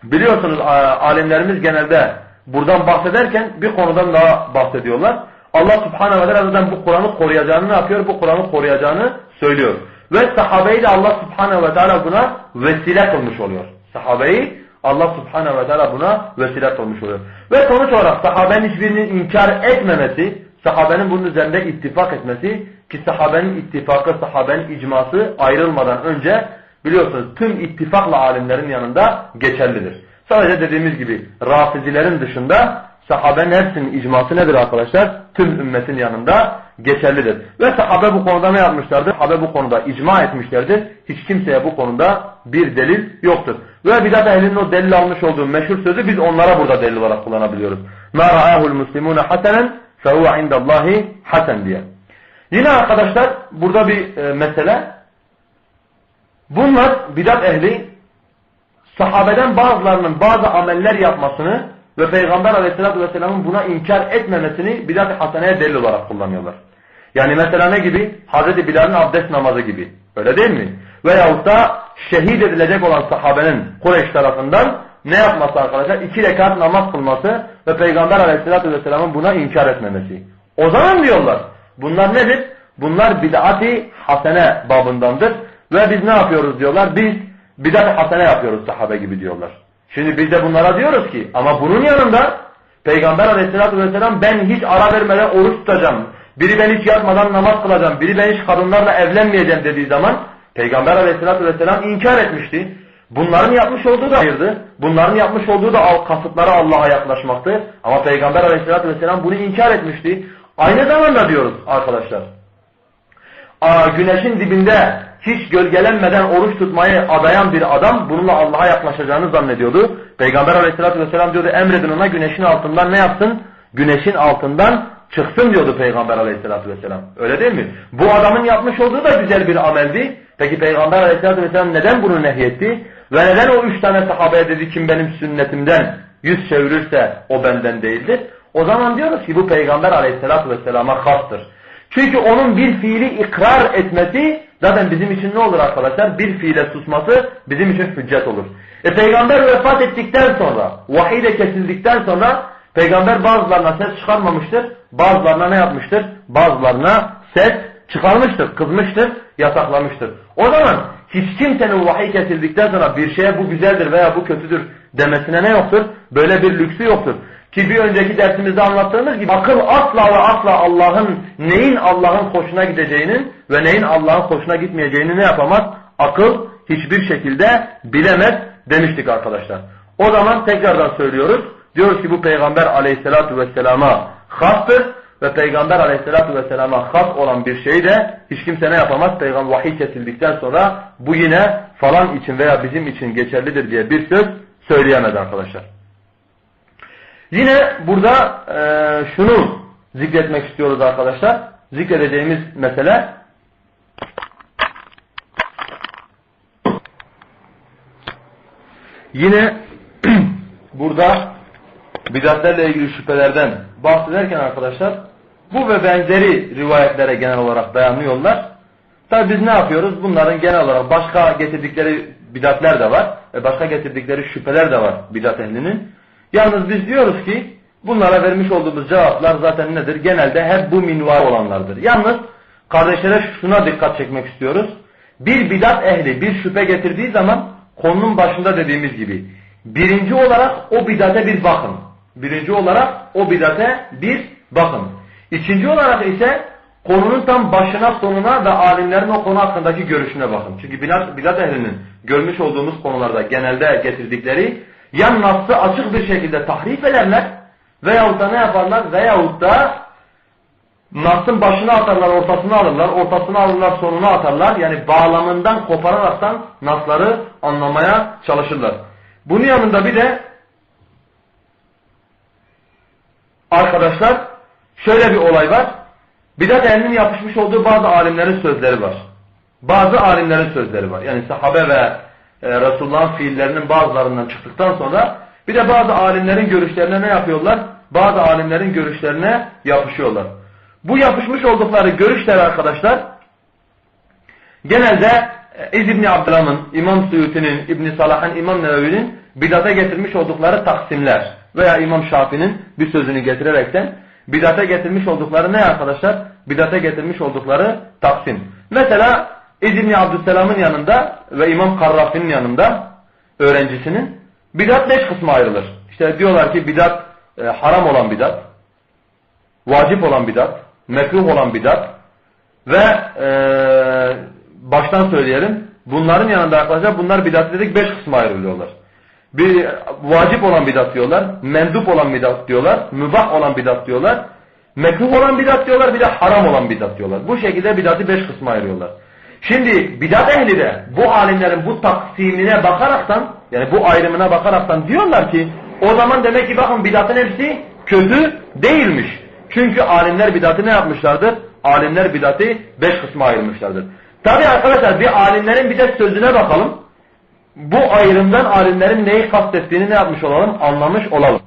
[SPEAKER 1] biliyorsunuz alimlerimiz genelde buradan bahsederken bir konudan daha bahsediyorlar. Allah subhanehu ve teala bu Kur'an'ı koruyacağını ne yapıyor? Bu Kur'an'ı koruyacağını söylüyor. Ve sahabeyi de Allah subhanehu ve teala buna vesile kılmış oluyor. Sahabeyi Allah subhanehu ve teala buna vesile kılmış oluyor. Ve sonuç olarak sahabenin hiçbirinin inkar etmemesi, sahabenin bunun üzerinde ittifak etmesi ki sahabenin ittifakı, sahabenin icması ayrılmadan önce biliyorsunuz tüm ittifakla alimlerin yanında geçerlidir. Sadece dediğimiz gibi rafizilerin dışında sahabenin hepsinin icması nedir arkadaşlar? Tüm ümmetin yanında geçerlidir. Ve sahabe bu konuda ne yapmışlardır? Sahabe bu konuda icma etmişlerdir. Hiç kimseye bu konuda bir delil yoktur. Ve bidat ehlinin o delil almış olduğu meşhur sözü biz onlara burada delil olarak kullanabiliyoruz. مَا رَآهُ الْمُسْلِمُونَ حَسَنًا فَهُوَ عِنْدَ اللّٰهِ حَسَنًا diye. Yine arkadaşlar burada bir e, mesele. Bunlar bidat ehli sahabeden bazılarının bazı ameller yapmasını ve Peygamber aleyhissalatü vesselamın buna inkar etmemesini bidat-ı haseneye delil olarak kullanıyorlar. Yani mesela ne gibi? Hazreti Bilal'in abdest namazı gibi. Öyle değil mi? Veyahut da şehit edilecek olan sahabenin Kureyş tarafından ne yapması arkadaşlar? İki rekat namaz kılması ve Peygamber aleyhissalatü vesselamın buna inkar etmemesi. O zaman diyorlar bunlar nedir? Bunlar bid'ati hasene babındandır. Ve biz ne yapıyoruz diyorlar? Biz bid'at hasene yapıyoruz sahabe gibi diyorlar. Şimdi biz de bunlara diyoruz ki ama bunun yanında Peygamber aleyhissalatü vesselam ben hiç ara vermeden oruç tutacağım. Biri ben hiç yatmadan namaz kılacağım. Biri ben hiç kadınlarla evlenmeyeceğim dediği zaman Peygamber aleyhissalatü vesselam inkar etmişti. Bunların yapmış olduğu da hayırdı. Bunların yapmış olduğu da kasıtları Allah'a yaklaşmaktı. Ama Peygamber aleyhissalatü vesselam bunu inkar etmişti. Aynı zamanda diyoruz arkadaşlar. Aa, güneşin dibinde hiç gölgelenmeden oruç tutmayı adayan bir adam bununla Allah'a yaklaşacağını zannediyordu. Peygamber aleyhissalatü vesselam diyordu emredin ona güneşin altından ne yapsın? Güneşin altından çıksın diyordu Peygamber aleyhissalatü vesselam. Öyle değil mi? Bu adamın yapmış olduğu da güzel bir ameldi. Peki Peygamber aleyhissalatü vesselam neden bunu nehyetti? Ve neden o üç tane sahabeye dedi kim benim sünnetimden yüz çevirirse o benden değildir? O zaman diyoruz ki bu Peygamber aleyhissalatü vesselama hastır. Çünkü onun bir fiili ikrar etmesi zaten bizim için ne olur arkadaşlar? Bir fiile susması bizim için hüccet olur. E Peygamber vefat ettikten sonra, vahiy de kesildikten sonra Peygamber bazılarına ses çıkarmamıştır. Bazılarına ne yapmıştır? Bazılarına ses çıkarmıştır, kızmıştır, yasaklamıştır. O zaman hiç kimsenin vahiy kesildikten sonra bir şeye bu güzeldir veya bu kötüdür demesine ne yoktur? Böyle bir lüksü yoktur. Ki bir önceki dersimizde anlattığımız gibi akıl asla ve asla Allah'ın neyin Allah'ın hoşuna gideceğinin ve neyin Allah'ın hoşuna gitmeyeceğini ne yapamaz? Akıl hiçbir şekilde bilemez demiştik arkadaşlar. O zaman tekrardan söylüyoruz. Diyoruz ki bu Peygamber aleyhissalatu vesselama hastır ve Peygamber aleyhissalatu vesselama has olan bir şey de hiç kimse ne yapamaz? Peygamber vahiy kesildikten sonra bu yine falan için veya bizim için geçerlidir diye bir söz söyleyemez arkadaşlar. Yine burada e, şunu zikretmek istiyoruz arkadaşlar. Zikredeceğimiz mesele yine [clears throat] burada bidatlerle ilgili şüphelerden bahsederken arkadaşlar bu ve benzeri rivayetlere genel olarak dayanıyorlar. Tabi biz ne yapıyoruz? Bunların genel olarak başka getirdikleri bidatler de var ve başka getirdikleri şüpheler de var bidat ehlinin. Yalnız biz diyoruz ki bunlara vermiş olduğumuz cevaplar zaten nedir? Genelde hep bu minvar olanlardır. Yalnız kardeşlere şuna dikkat çekmek istiyoruz. Bir bidat ehli bir şüphe getirdiği zaman konunun başında dediğimiz gibi birinci olarak o bidate bir bakın. Birinci olarak o bidate bir bakın. İkinci olarak ise konunun tam başına sonuna ve alimlerin o konu hakkındaki görüşüne bakın. Çünkü bidat, bidat ehlinin görmüş olduğumuz konularda genelde getirdikleri ya nasıl açık bir şekilde tahrif ederler veyahut da ne yaparlar veyahut da Nas'ın başına atarlar, ortasına alırlar, ortasına alırlar, sonuna atarlar. Yani bağlamından kopararaktan Nas'ları anlamaya çalışırlar. Bunun yanında bir de arkadaşlar şöyle bir olay var. Bidat ehlinin yapışmış olduğu bazı alimlerin sözleri var. Bazı alimlerin sözleri var. Yani sahabe ve e, Resulullah'ın fiillerinin bazılarından çıktıktan sonra bir de bazı alimlerin görüşlerine ne yapıyorlar? Bazı alimlerin görüşlerine yapışıyorlar. Bu yapışmış oldukları görüşler arkadaşlar genelde e, İz İbni Abdülham'ın, İmam Suyuti'nin, İbni Salah'ın, İmam Nevevi'nin bidata getirmiş oldukları taksimler veya İmam Şafii'nin bir sözünü getirerekten bidata getirmiş oldukları ne arkadaşlar? Bidata getirmiş oldukları taksim. Mesela İbni Abdüsselam'ın yanında ve İmam Karrafi'nin yanında öğrencisinin bidat beş kısma ayrılır. İşte diyorlar ki bidat e, haram olan bidat, vacip olan bidat, mekruh olan bidat ve e, baştan söyleyelim bunların yanında arkadaşlar bunlar bidat dedik beş kısma ayrılıyorlar. Bir vacip olan bidat diyorlar, mendup olan bidat diyorlar, mübah olan bidat diyorlar, mekruh olan bidat diyorlar bir de haram olan bidat diyorlar. Bu şekilde bidatı beş kısma ayırıyorlar. Şimdi bidat ehli de bu alimlerin bu taksimine bakaraktan yani bu ayrımına bakaraktan diyorlar ki o zaman demek ki bakın bidatın hepsi kötü değilmiş. Çünkü alimler bidatı ne yapmışlardır? Alimler bidatı beş kısma ayırmışlardır. Tabi arkadaşlar bir alimlerin bir de sözüne bakalım. Bu ayrımdan alimlerin neyi kastettiğini ne yapmış olalım? Anlamış olalım.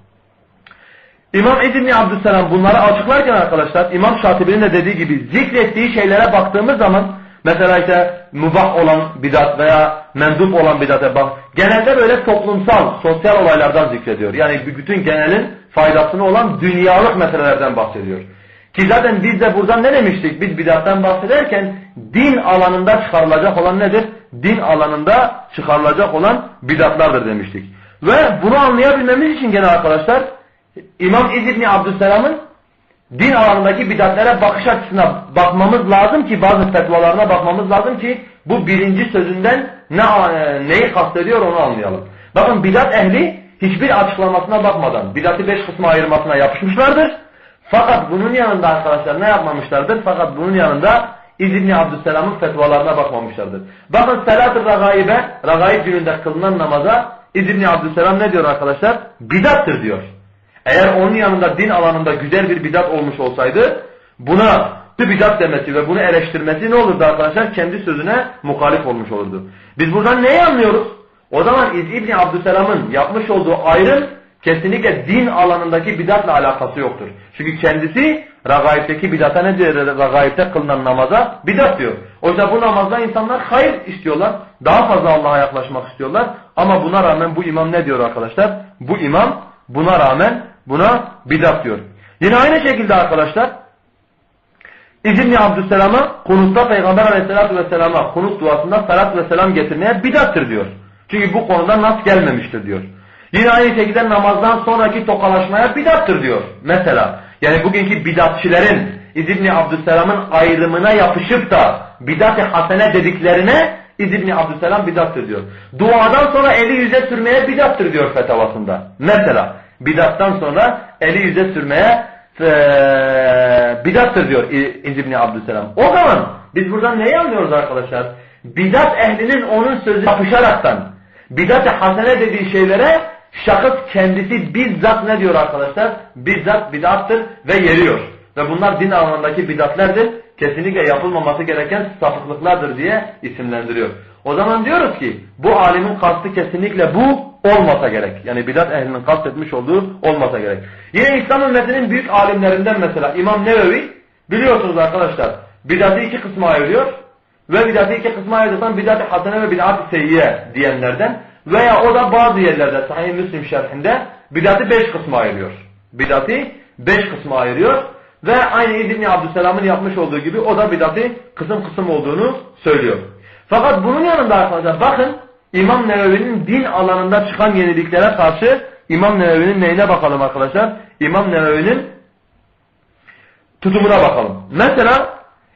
[SPEAKER 1] İmam İbni Abdüsselam bunları açıklarken arkadaşlar İmam Şatibi'nin de dediği gibi zikrettiği şeylere baktığımız zaman Mesela işte mubah olan bidat veya mendup olan bidate bak. Genelde böyle toplumsal, sosyal olaylardan zikrediyor. Yani bütün genelin faydasını olan dünyalık meselelerden bahsediyor. Ki zaten biz de buradan ne demiştik? Biz bidattan bahsederken din alanında çıkarılacak olan nedir? Din alanında çıkarılacak olan bidatlardır demiştik. Ve bunu anlayabilmemiz için gene arkadaşlar İmam İz İbni Abdüsselam'ın din alanındaki bidatlere bakış açısına bakmamız lazım ki bazı fetvalarına bakmamız lazım ki bu birinci sözünden ne neyi kastediyor onu anlayalım. Bakın bidat ehli hiçbir açıklamasına bakmadan bidatı beş kısma ayırmasına yapışmışlardır. Fakat bunun yanında arkadaşlar ne yapmamışlardır? Fakat bunun yanında İzibni Abdüsselam'ın fetvalarına bakmamışlardır. Bakın Selat-ı Ragaibe, Ragaib gününde kılınan namaza İzibni Abdüsselam ne diyor arkadaşlar? Bidattır diyor. Eğer onun yanında din alanında güzel bir bidat olmuş olsaydı buna bidat demesi ve bunu eleştirmesi ne olurdu arkadaşlar? Kendi sözüne muhalif olmuş olurdu. Biz buradan neyi anlıyoruz? O zaman İz İbni Abdüselam'ın yapmış olduğu ayrım kesinlikle din alanındaki bidatla alakası yoktur. Çünkü kendisi ragaipteki bidata ne diyor? Ragaipte kılınan namaza bidat diyor. Oysa bu namazda insanlar hayır istiyorlar. Daha fazla Allah'a yaklaşmak istiyorlar. Ama buna rağmen bu imam ne diyor arkadaşlar? Bu imam buna rağmen buna bidat diyor. Yine aynı şekilde arkadaşlar İzinli Abdüsselam'a kunutta Peygamber Aleyhisselatü Vesselam'a kunut duasında salat ve selam getirmeye bidattır diyor. Çünkü bu konuda nas gelmemiştir diyor. Yine aynı şekilde namazdan sonraki tokalaşmaya bidattır diyor. Mesela yani bugünkü bidatçilerin İzibni Abdüsselam'ın ayrımına yapışıp da bidat-ı hasene dediklerine İzibni Abdüsselam bidattır diyor. Duadan sonra eli yüze sürmeye bidattır diyor fetavasında. Mesela bidattan sonra eli yüze sürmeye e, bidattır diyor İzibni Abdüsselam. O zaman biz buradan neyi anlıyoruz arkadaşlar? Bidat ehlinin onun sözü yapışaraktan bidat-ı hasene dediği şeylere şahıs kendisi bizzat ne diyor arkadaşlar? Bizzat bidattır ve yeriyor. Ve bunlar din alanındaki bidatlerdir. Kesinlikle yapılmaması gereken sapıklıklardır diye isimlendiriyor. O zaman diyoruz ki bu alimin kastı kesinlikle bu olmasa gerek. Yani bidat ehlinin kastetmiş olduğu olmasa gerek. Yine İslam ümmetinin büyük alimlerinden mesela İmam Nevevi biliyorsunuz arkadaşlar bidatı iki kısma ayırıyor. Ve bidatı iki kısma ayırırsan bidat-ı hasene ve bidat-ı seyyiye diyenlerden veya o da bazı yerlerde Sahih Müslim şerhinde bidatı beş kısma ayırıyor. Bidatı beş kısma ayırıyor. Ve aynı İbn Abdüsselam'ın yapmış olduğu gibi o da bidatı kısım kısım olduğunu söylüyor. Fakat bunun yanında arkadaşlar bakın İmam Nevevi'nin din alanında çıkan yeniliklere karşı İmam Nevevi'nin neyine bakalım arkadaşlar? İmam Nevevi'nin tutumuna bakalım. Mesela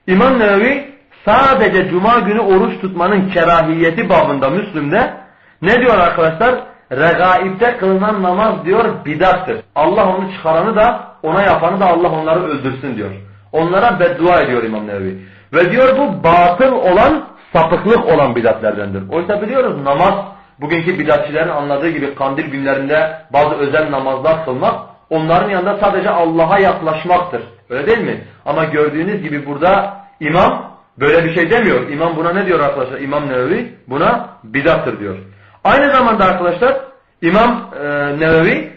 [SPEAKER 1] İmam Nevevi sadece cuma günü oruç tutmanın kerahiyeti babında Müslüm'de ne diyor arkadaşlar? Regaibde kılınan namaz diyor bidattır. Allah onu çıkaranı da ona yapanı da Allah onları öldürsün diyor. Onlara beddua ediyor İmam Nevevi. Ve diyor bu batıl olan sapıklık olan bidatlerdendir. Oysa biliyoruz namaz bugünkü bidatçilerin anladığı gibi kandil günlerinde bazı özel namazlar kılmak onların yanında sadece Allah'a yaklaşmaktır. Öyle değil mi? Ama gördüğünüz gibi burada imam böyle bir şey demiyor. İmam buna ne diyor arkadaşlar? İmam Nevevi buna bidattır diyor. Aynı zamanda arkadaşlar İmam e, Nevevi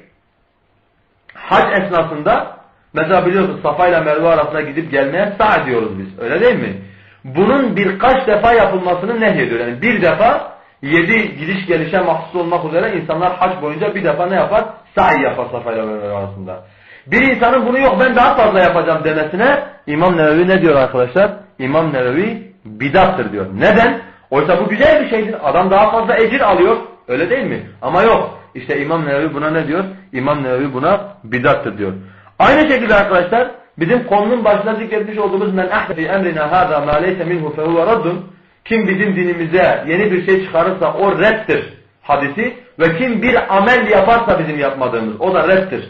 [SPEAKER 1] hac esnasında mesela biliyorsunuz Safa ile Merve arasında gidip gelmeye sağ diyoruz biz. Öyle değil mi? bunun birkaç defa yapılmasını nehyediyor. Yani bir defa yedi gidiş gelişe mahsus olmak üzere insanlar hac boyunca bir defa ne yapar? Sa'i yapar Safa ile Merve arasında. Bir insanın bunu yok ben daha fazla yapacağım demesine İmam Nevevi ne diyor arkadaşlar? İmam Nevevi bidattır diyor. Neden? Oysa bu güzel bir şeydir. Adam daha fazla ecir alıyor. Öyle değil mi? Ama yok. İşte İmam Nevevi buna ne diyor? İmam Nevevi buna bidattır diyor. Aynı şekilde arkadaşlar Bizim konunun başında zikretmiş olduğumuz men ahde fi emrina hâzâ mâ leyse minhu raddun kim bizim dinimize yeni bir şey çıkarırsa o reddir hadisi ve kim bir amel yaparsa bizim yapmadığımız o da reddir.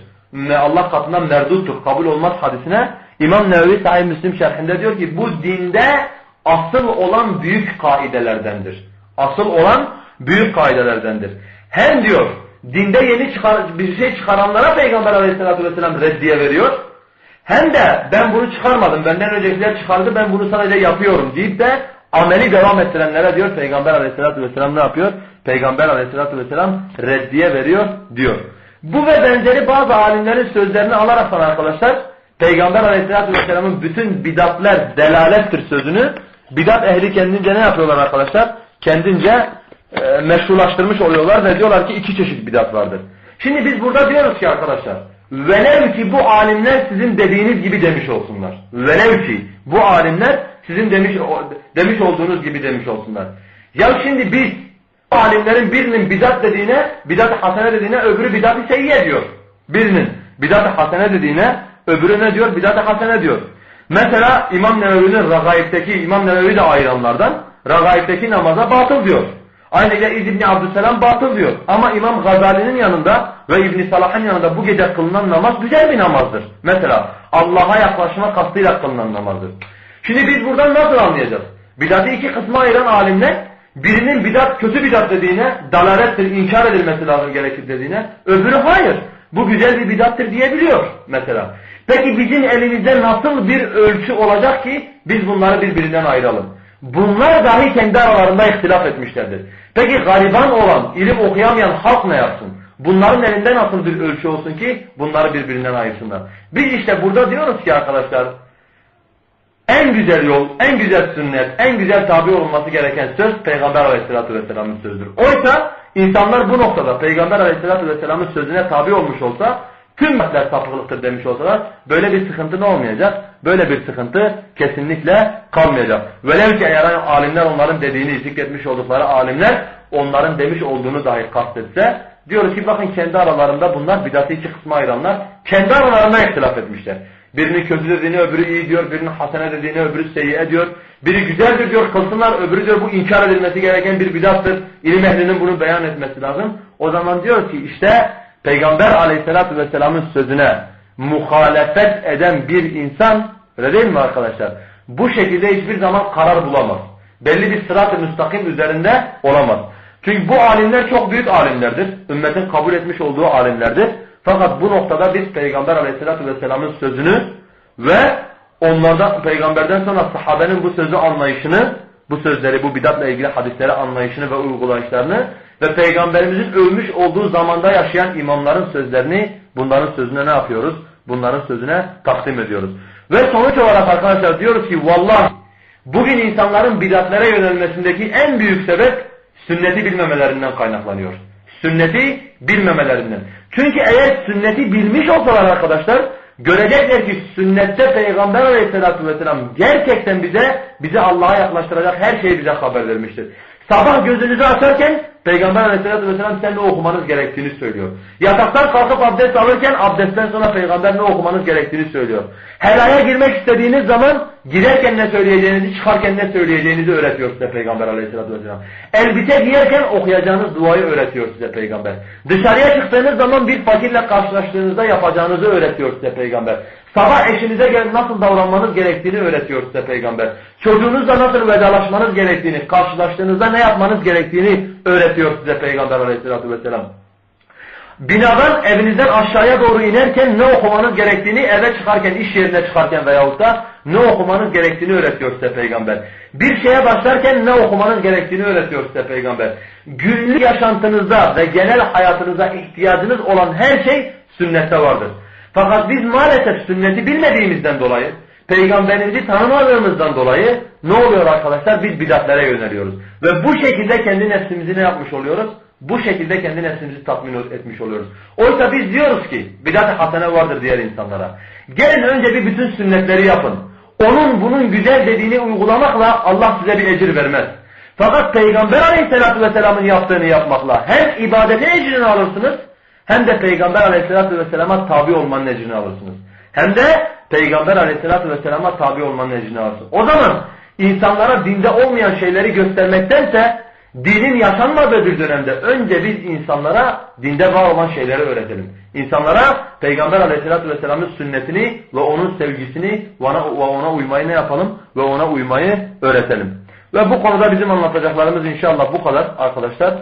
[SPEAKER 1] Allah katından merduttur, kabul olmaz hadisine İmam Nevevi Sahih Müslim şerhinde diyor ki bu dinde asıl olan büyük kaidelerdendir. Asıl olan büyük kaidelerdendir. Hem diyor dinde yeni çıkar, bir şey çıkaranlara Peygamber aleyhissalatü vesselam reddiye veriyor. Hem de ben bunu çıkarmadım, benden öncekiler çıkardı, ben bunu sadece yapıyorum deyip de ameli devam ettirenlere diyor Peygamber aleyhissalatü vesselam ne yapıyor? Peygamber aleyhissalatü vesselam reddiye veriyor diyor. Bu ve benzeri bazı alimlerin sözlerini alarak arkadaşlar Peygamber aleyhissalatü vesselamın bütün bidatler delalettir sözünü bidat ehli kendince ne yapıyorlar arkadaşlar? Kendince e, meşrulaştırmış oluyorlar ve diyorlar ki iki çeşit bidat vardır. Şimdi biz burada diyoruz ki arkadaşlar Velev ki bu alimler sizin dediğiniz gibi demiş olsunlar. Velev ki bu alimler sizin demiş demiş olduğunuz gibi demiş olsunlar. Ya şimdi biz bu alimlerin birinin bidat dediğine, bidat-ı hasene dediğine öbürü bidat-ı seyyiye diyor. Birinin bidat-ı hasene dediğine öbürü ne diyor? Bidat-ı hasene diyor. Mesela İmam Nevevi'nin Ragaib'deki İmam Nevevi de ayıranlardan Ragaib'deki namaza batıl diyor. İle İz İbni Abdüselam batıl diyor. Ama İmam Gazali'nin yanında ve İbni Salah'ın yanında bu gece kılınan namaz güzel bir namazdır. Mesela Allah'a yaklaşma kastıyla kılınan namazdır. Şimdi biz buradan nasıl anlayacağız? Bidatı iki kısma ayıran alimler birinin bidat kötü bidat dediğine dalalettir, inkar edilmesi lazım gerekir dediğine öbürü hayır. Bu güzel bir bidattır diyebiliyor mesela. Peki bizim elimizde nasıl bir ölçü olacak ki biz bunları birbirinden ayıralım? Bunlar dahi kendi aralarında ihtilaf etmişlerdir. Peki gariban olan, ilim okuyamayan halk ne yapsın? Bunların elinde nasıl bir ölçü olsun ki bunları birbirinden ayırsınlar? Biz işte burada diyoruz ki arkadaşlar en güzel yol, en güzel sünnet, en güzel tabi olması gereken söz Peygamber aleyhissalatü vesselamın sözüdür. Oysa insanlar bu noktada Peygamber aleyhissalatü vesselamın sözüne tabi olmuş olsa tüm mesler sapıklıktır demiş olsalar böyle bir sıkıntı ne olmayacak? Böyle bir sıkıntı kesinlikle kalmayacak. Velev ki eğer alimler onların dediğini zikretmiş oldukları alimler onların demiş olduğunu dahi kastetse diyoruz ki bakın kendi aralarında bunlar bidatı iki kısma ayıranlar kendi aralarında ihtilaf etmişler. Birini kötü dediğini öbürü iyi diyor, birinin hasene dediğini öbürü seyyiye diyor. Biri güzeldir diyor, kılsınlar, öbürü diyor bu inkar edilmesi gereken bir bidattır. İlim ehlinin bunu beyan etmesi lazım. O zaman diyor ki işte Peygamber aleyhissalatü vesselamın sözüne muhalefet eden bir insan, öyle değil mi arkadaşlar? Bu şekilde hiçbir zaman karar bulamaz. Belli bir sırat-ı müstakim üzerinde olamaz. Çünkü bu alimler çok büyük alimlerdir. Ümmetin kabul etmiş olduğu alimlerdir. Fakat bu noktada biz Peygamber aleyhissalatü vesselamın sözünü ve onlardan peygamberden sonra sahabenin bu sözü anlayışını, bu sözleri, bu bidatla ilgili hadisleri anlayışını ve uygulayışlarını ve peygamberimizin övmüş olduğu zamanda yaşayan imamların sözlerini bunların sözüne ne yapıyoruz? Bunların sözüne takdim ediyoruz. Ve sonuç olarak arkadaşlar diyoruz ki vallahi bugün insanların bidatlere yönelmesindeki en büyük sebep sünneti bilmemelerinden kaynaklanıyor. Sünneti bilmemelerinden. Çünkü eğer sünneti bilmiş olsalar arkadaşlar görecekler ki sünnette Peygamber aleyhissalatü vesselam gerçekten bize bizi Allah'a yaklaştıracak her şeyi bize haber vermiştir. Sabah gözünüzü açarken Peygamber aleyhissalatü vesselam size ne okumanız gerektiğini söylüyor. Yataktan kalkıp abdest alırken abdestten sonra peygamber ne okumanız gerektiğini söylüyor. Helaya girmek istediğiniz zaman girerken ne söyleyeceğinizi, çıkarken ne söyleyeceğinizi öğretiyor size peygamber aleyhissalatü vesselam. Elbise giyerken okuyacağınız duayı öğretiyor size peygamber. Dışarıya çıktığınız zaman bir fakirle karşılaştığınızda yapacağınızı öğretiyor size peygamber. Sabah eşinize nasıl davranmanız gerektiğini öğretiyor size peygamber. Çocuğunuzla nasıl vedalaşmanız gerektiğini, karşılaştığınızda ne yapmanız gerektiğini öğretiyor size peygamber aleyhissalatü vesselam. Binadan evinizden aşağıya doğru inerken ne okumanız gerektiğini, eve çıkarken, iş yerine çıkarken veyahut da ne okumanız gerektiğini öğretiyor size peygamber. Bir şeye başlarken ne okumanız gerektiğini öğretiyor size peygamber. Günlük yaşantınızda ve genel hayatınıza ihtiyacınız olan her şey sünnette vardır. Fakat biz maalesef sünneti bilmediğimizden dolayı, peygamberimizi tanımadığımızdan dolayı ne oluyor arkadaşlar? Biz bidatlere yöneliyoruz. Ve bu şekilde kendi nefsimizi ne yapmış oluyoruz? Bu şekilde kendi nefsimizi tatmin etmiş oluyoruz. Oysa biz diyoruz ki bidat-ı hasene vardır diğer insanlara. Gelin önce bir bütün sünnetleri yapın. Onun bunun güzel dediğini uygulamakla Allah size bir ecir vermez. Fakat Peygamber aleyhissalatü vesselamın yaptığını yapmakla hem ibadete ecrini alırsınız hem de Peygamber aleyhissalatü vesselama tabi olmanın ecrini alırsınız. Hem de Peygamber aleyhissalatü vesselama tabi olmanın ecrini alırsınız. O zaman insanlara dinde olmayan şeyleri göstermektense dinin yaşanmadığı bir dönemde önce biz insanlara dinde var olan şeyleri öğretelim. İnsanlara Peygamber aleyhissalatü vesselamın sünnetini ve onun sevgisini ve ona, uymayı ne yapalım? Ve ona uymayı öğretelim. Ve bu konuda bizim anlatacaklarımız inşallah bu kadar arkadaşlar.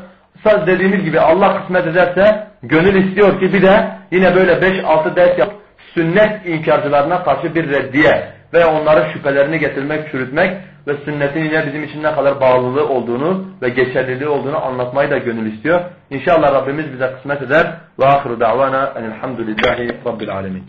[SPEAKER 1] Sadece dediğimiz gibi Allah kısmet ederse gönül istiyor ki bir de yine böyle 5-6 ders yap sünnet inkarcılarına karşı bir reddiye ve onların şüphelerini getirmek, çürütmek ve sünnetin yine bizim için ne kadar bağlılığı olduğunu ve geçerliliği olduğunu anlatmayı da gönül istiyor. İnşallah Rabbimiz bize kısmet eder. Ve ahiru da'vana enelhamdülillahi rabbil alemin.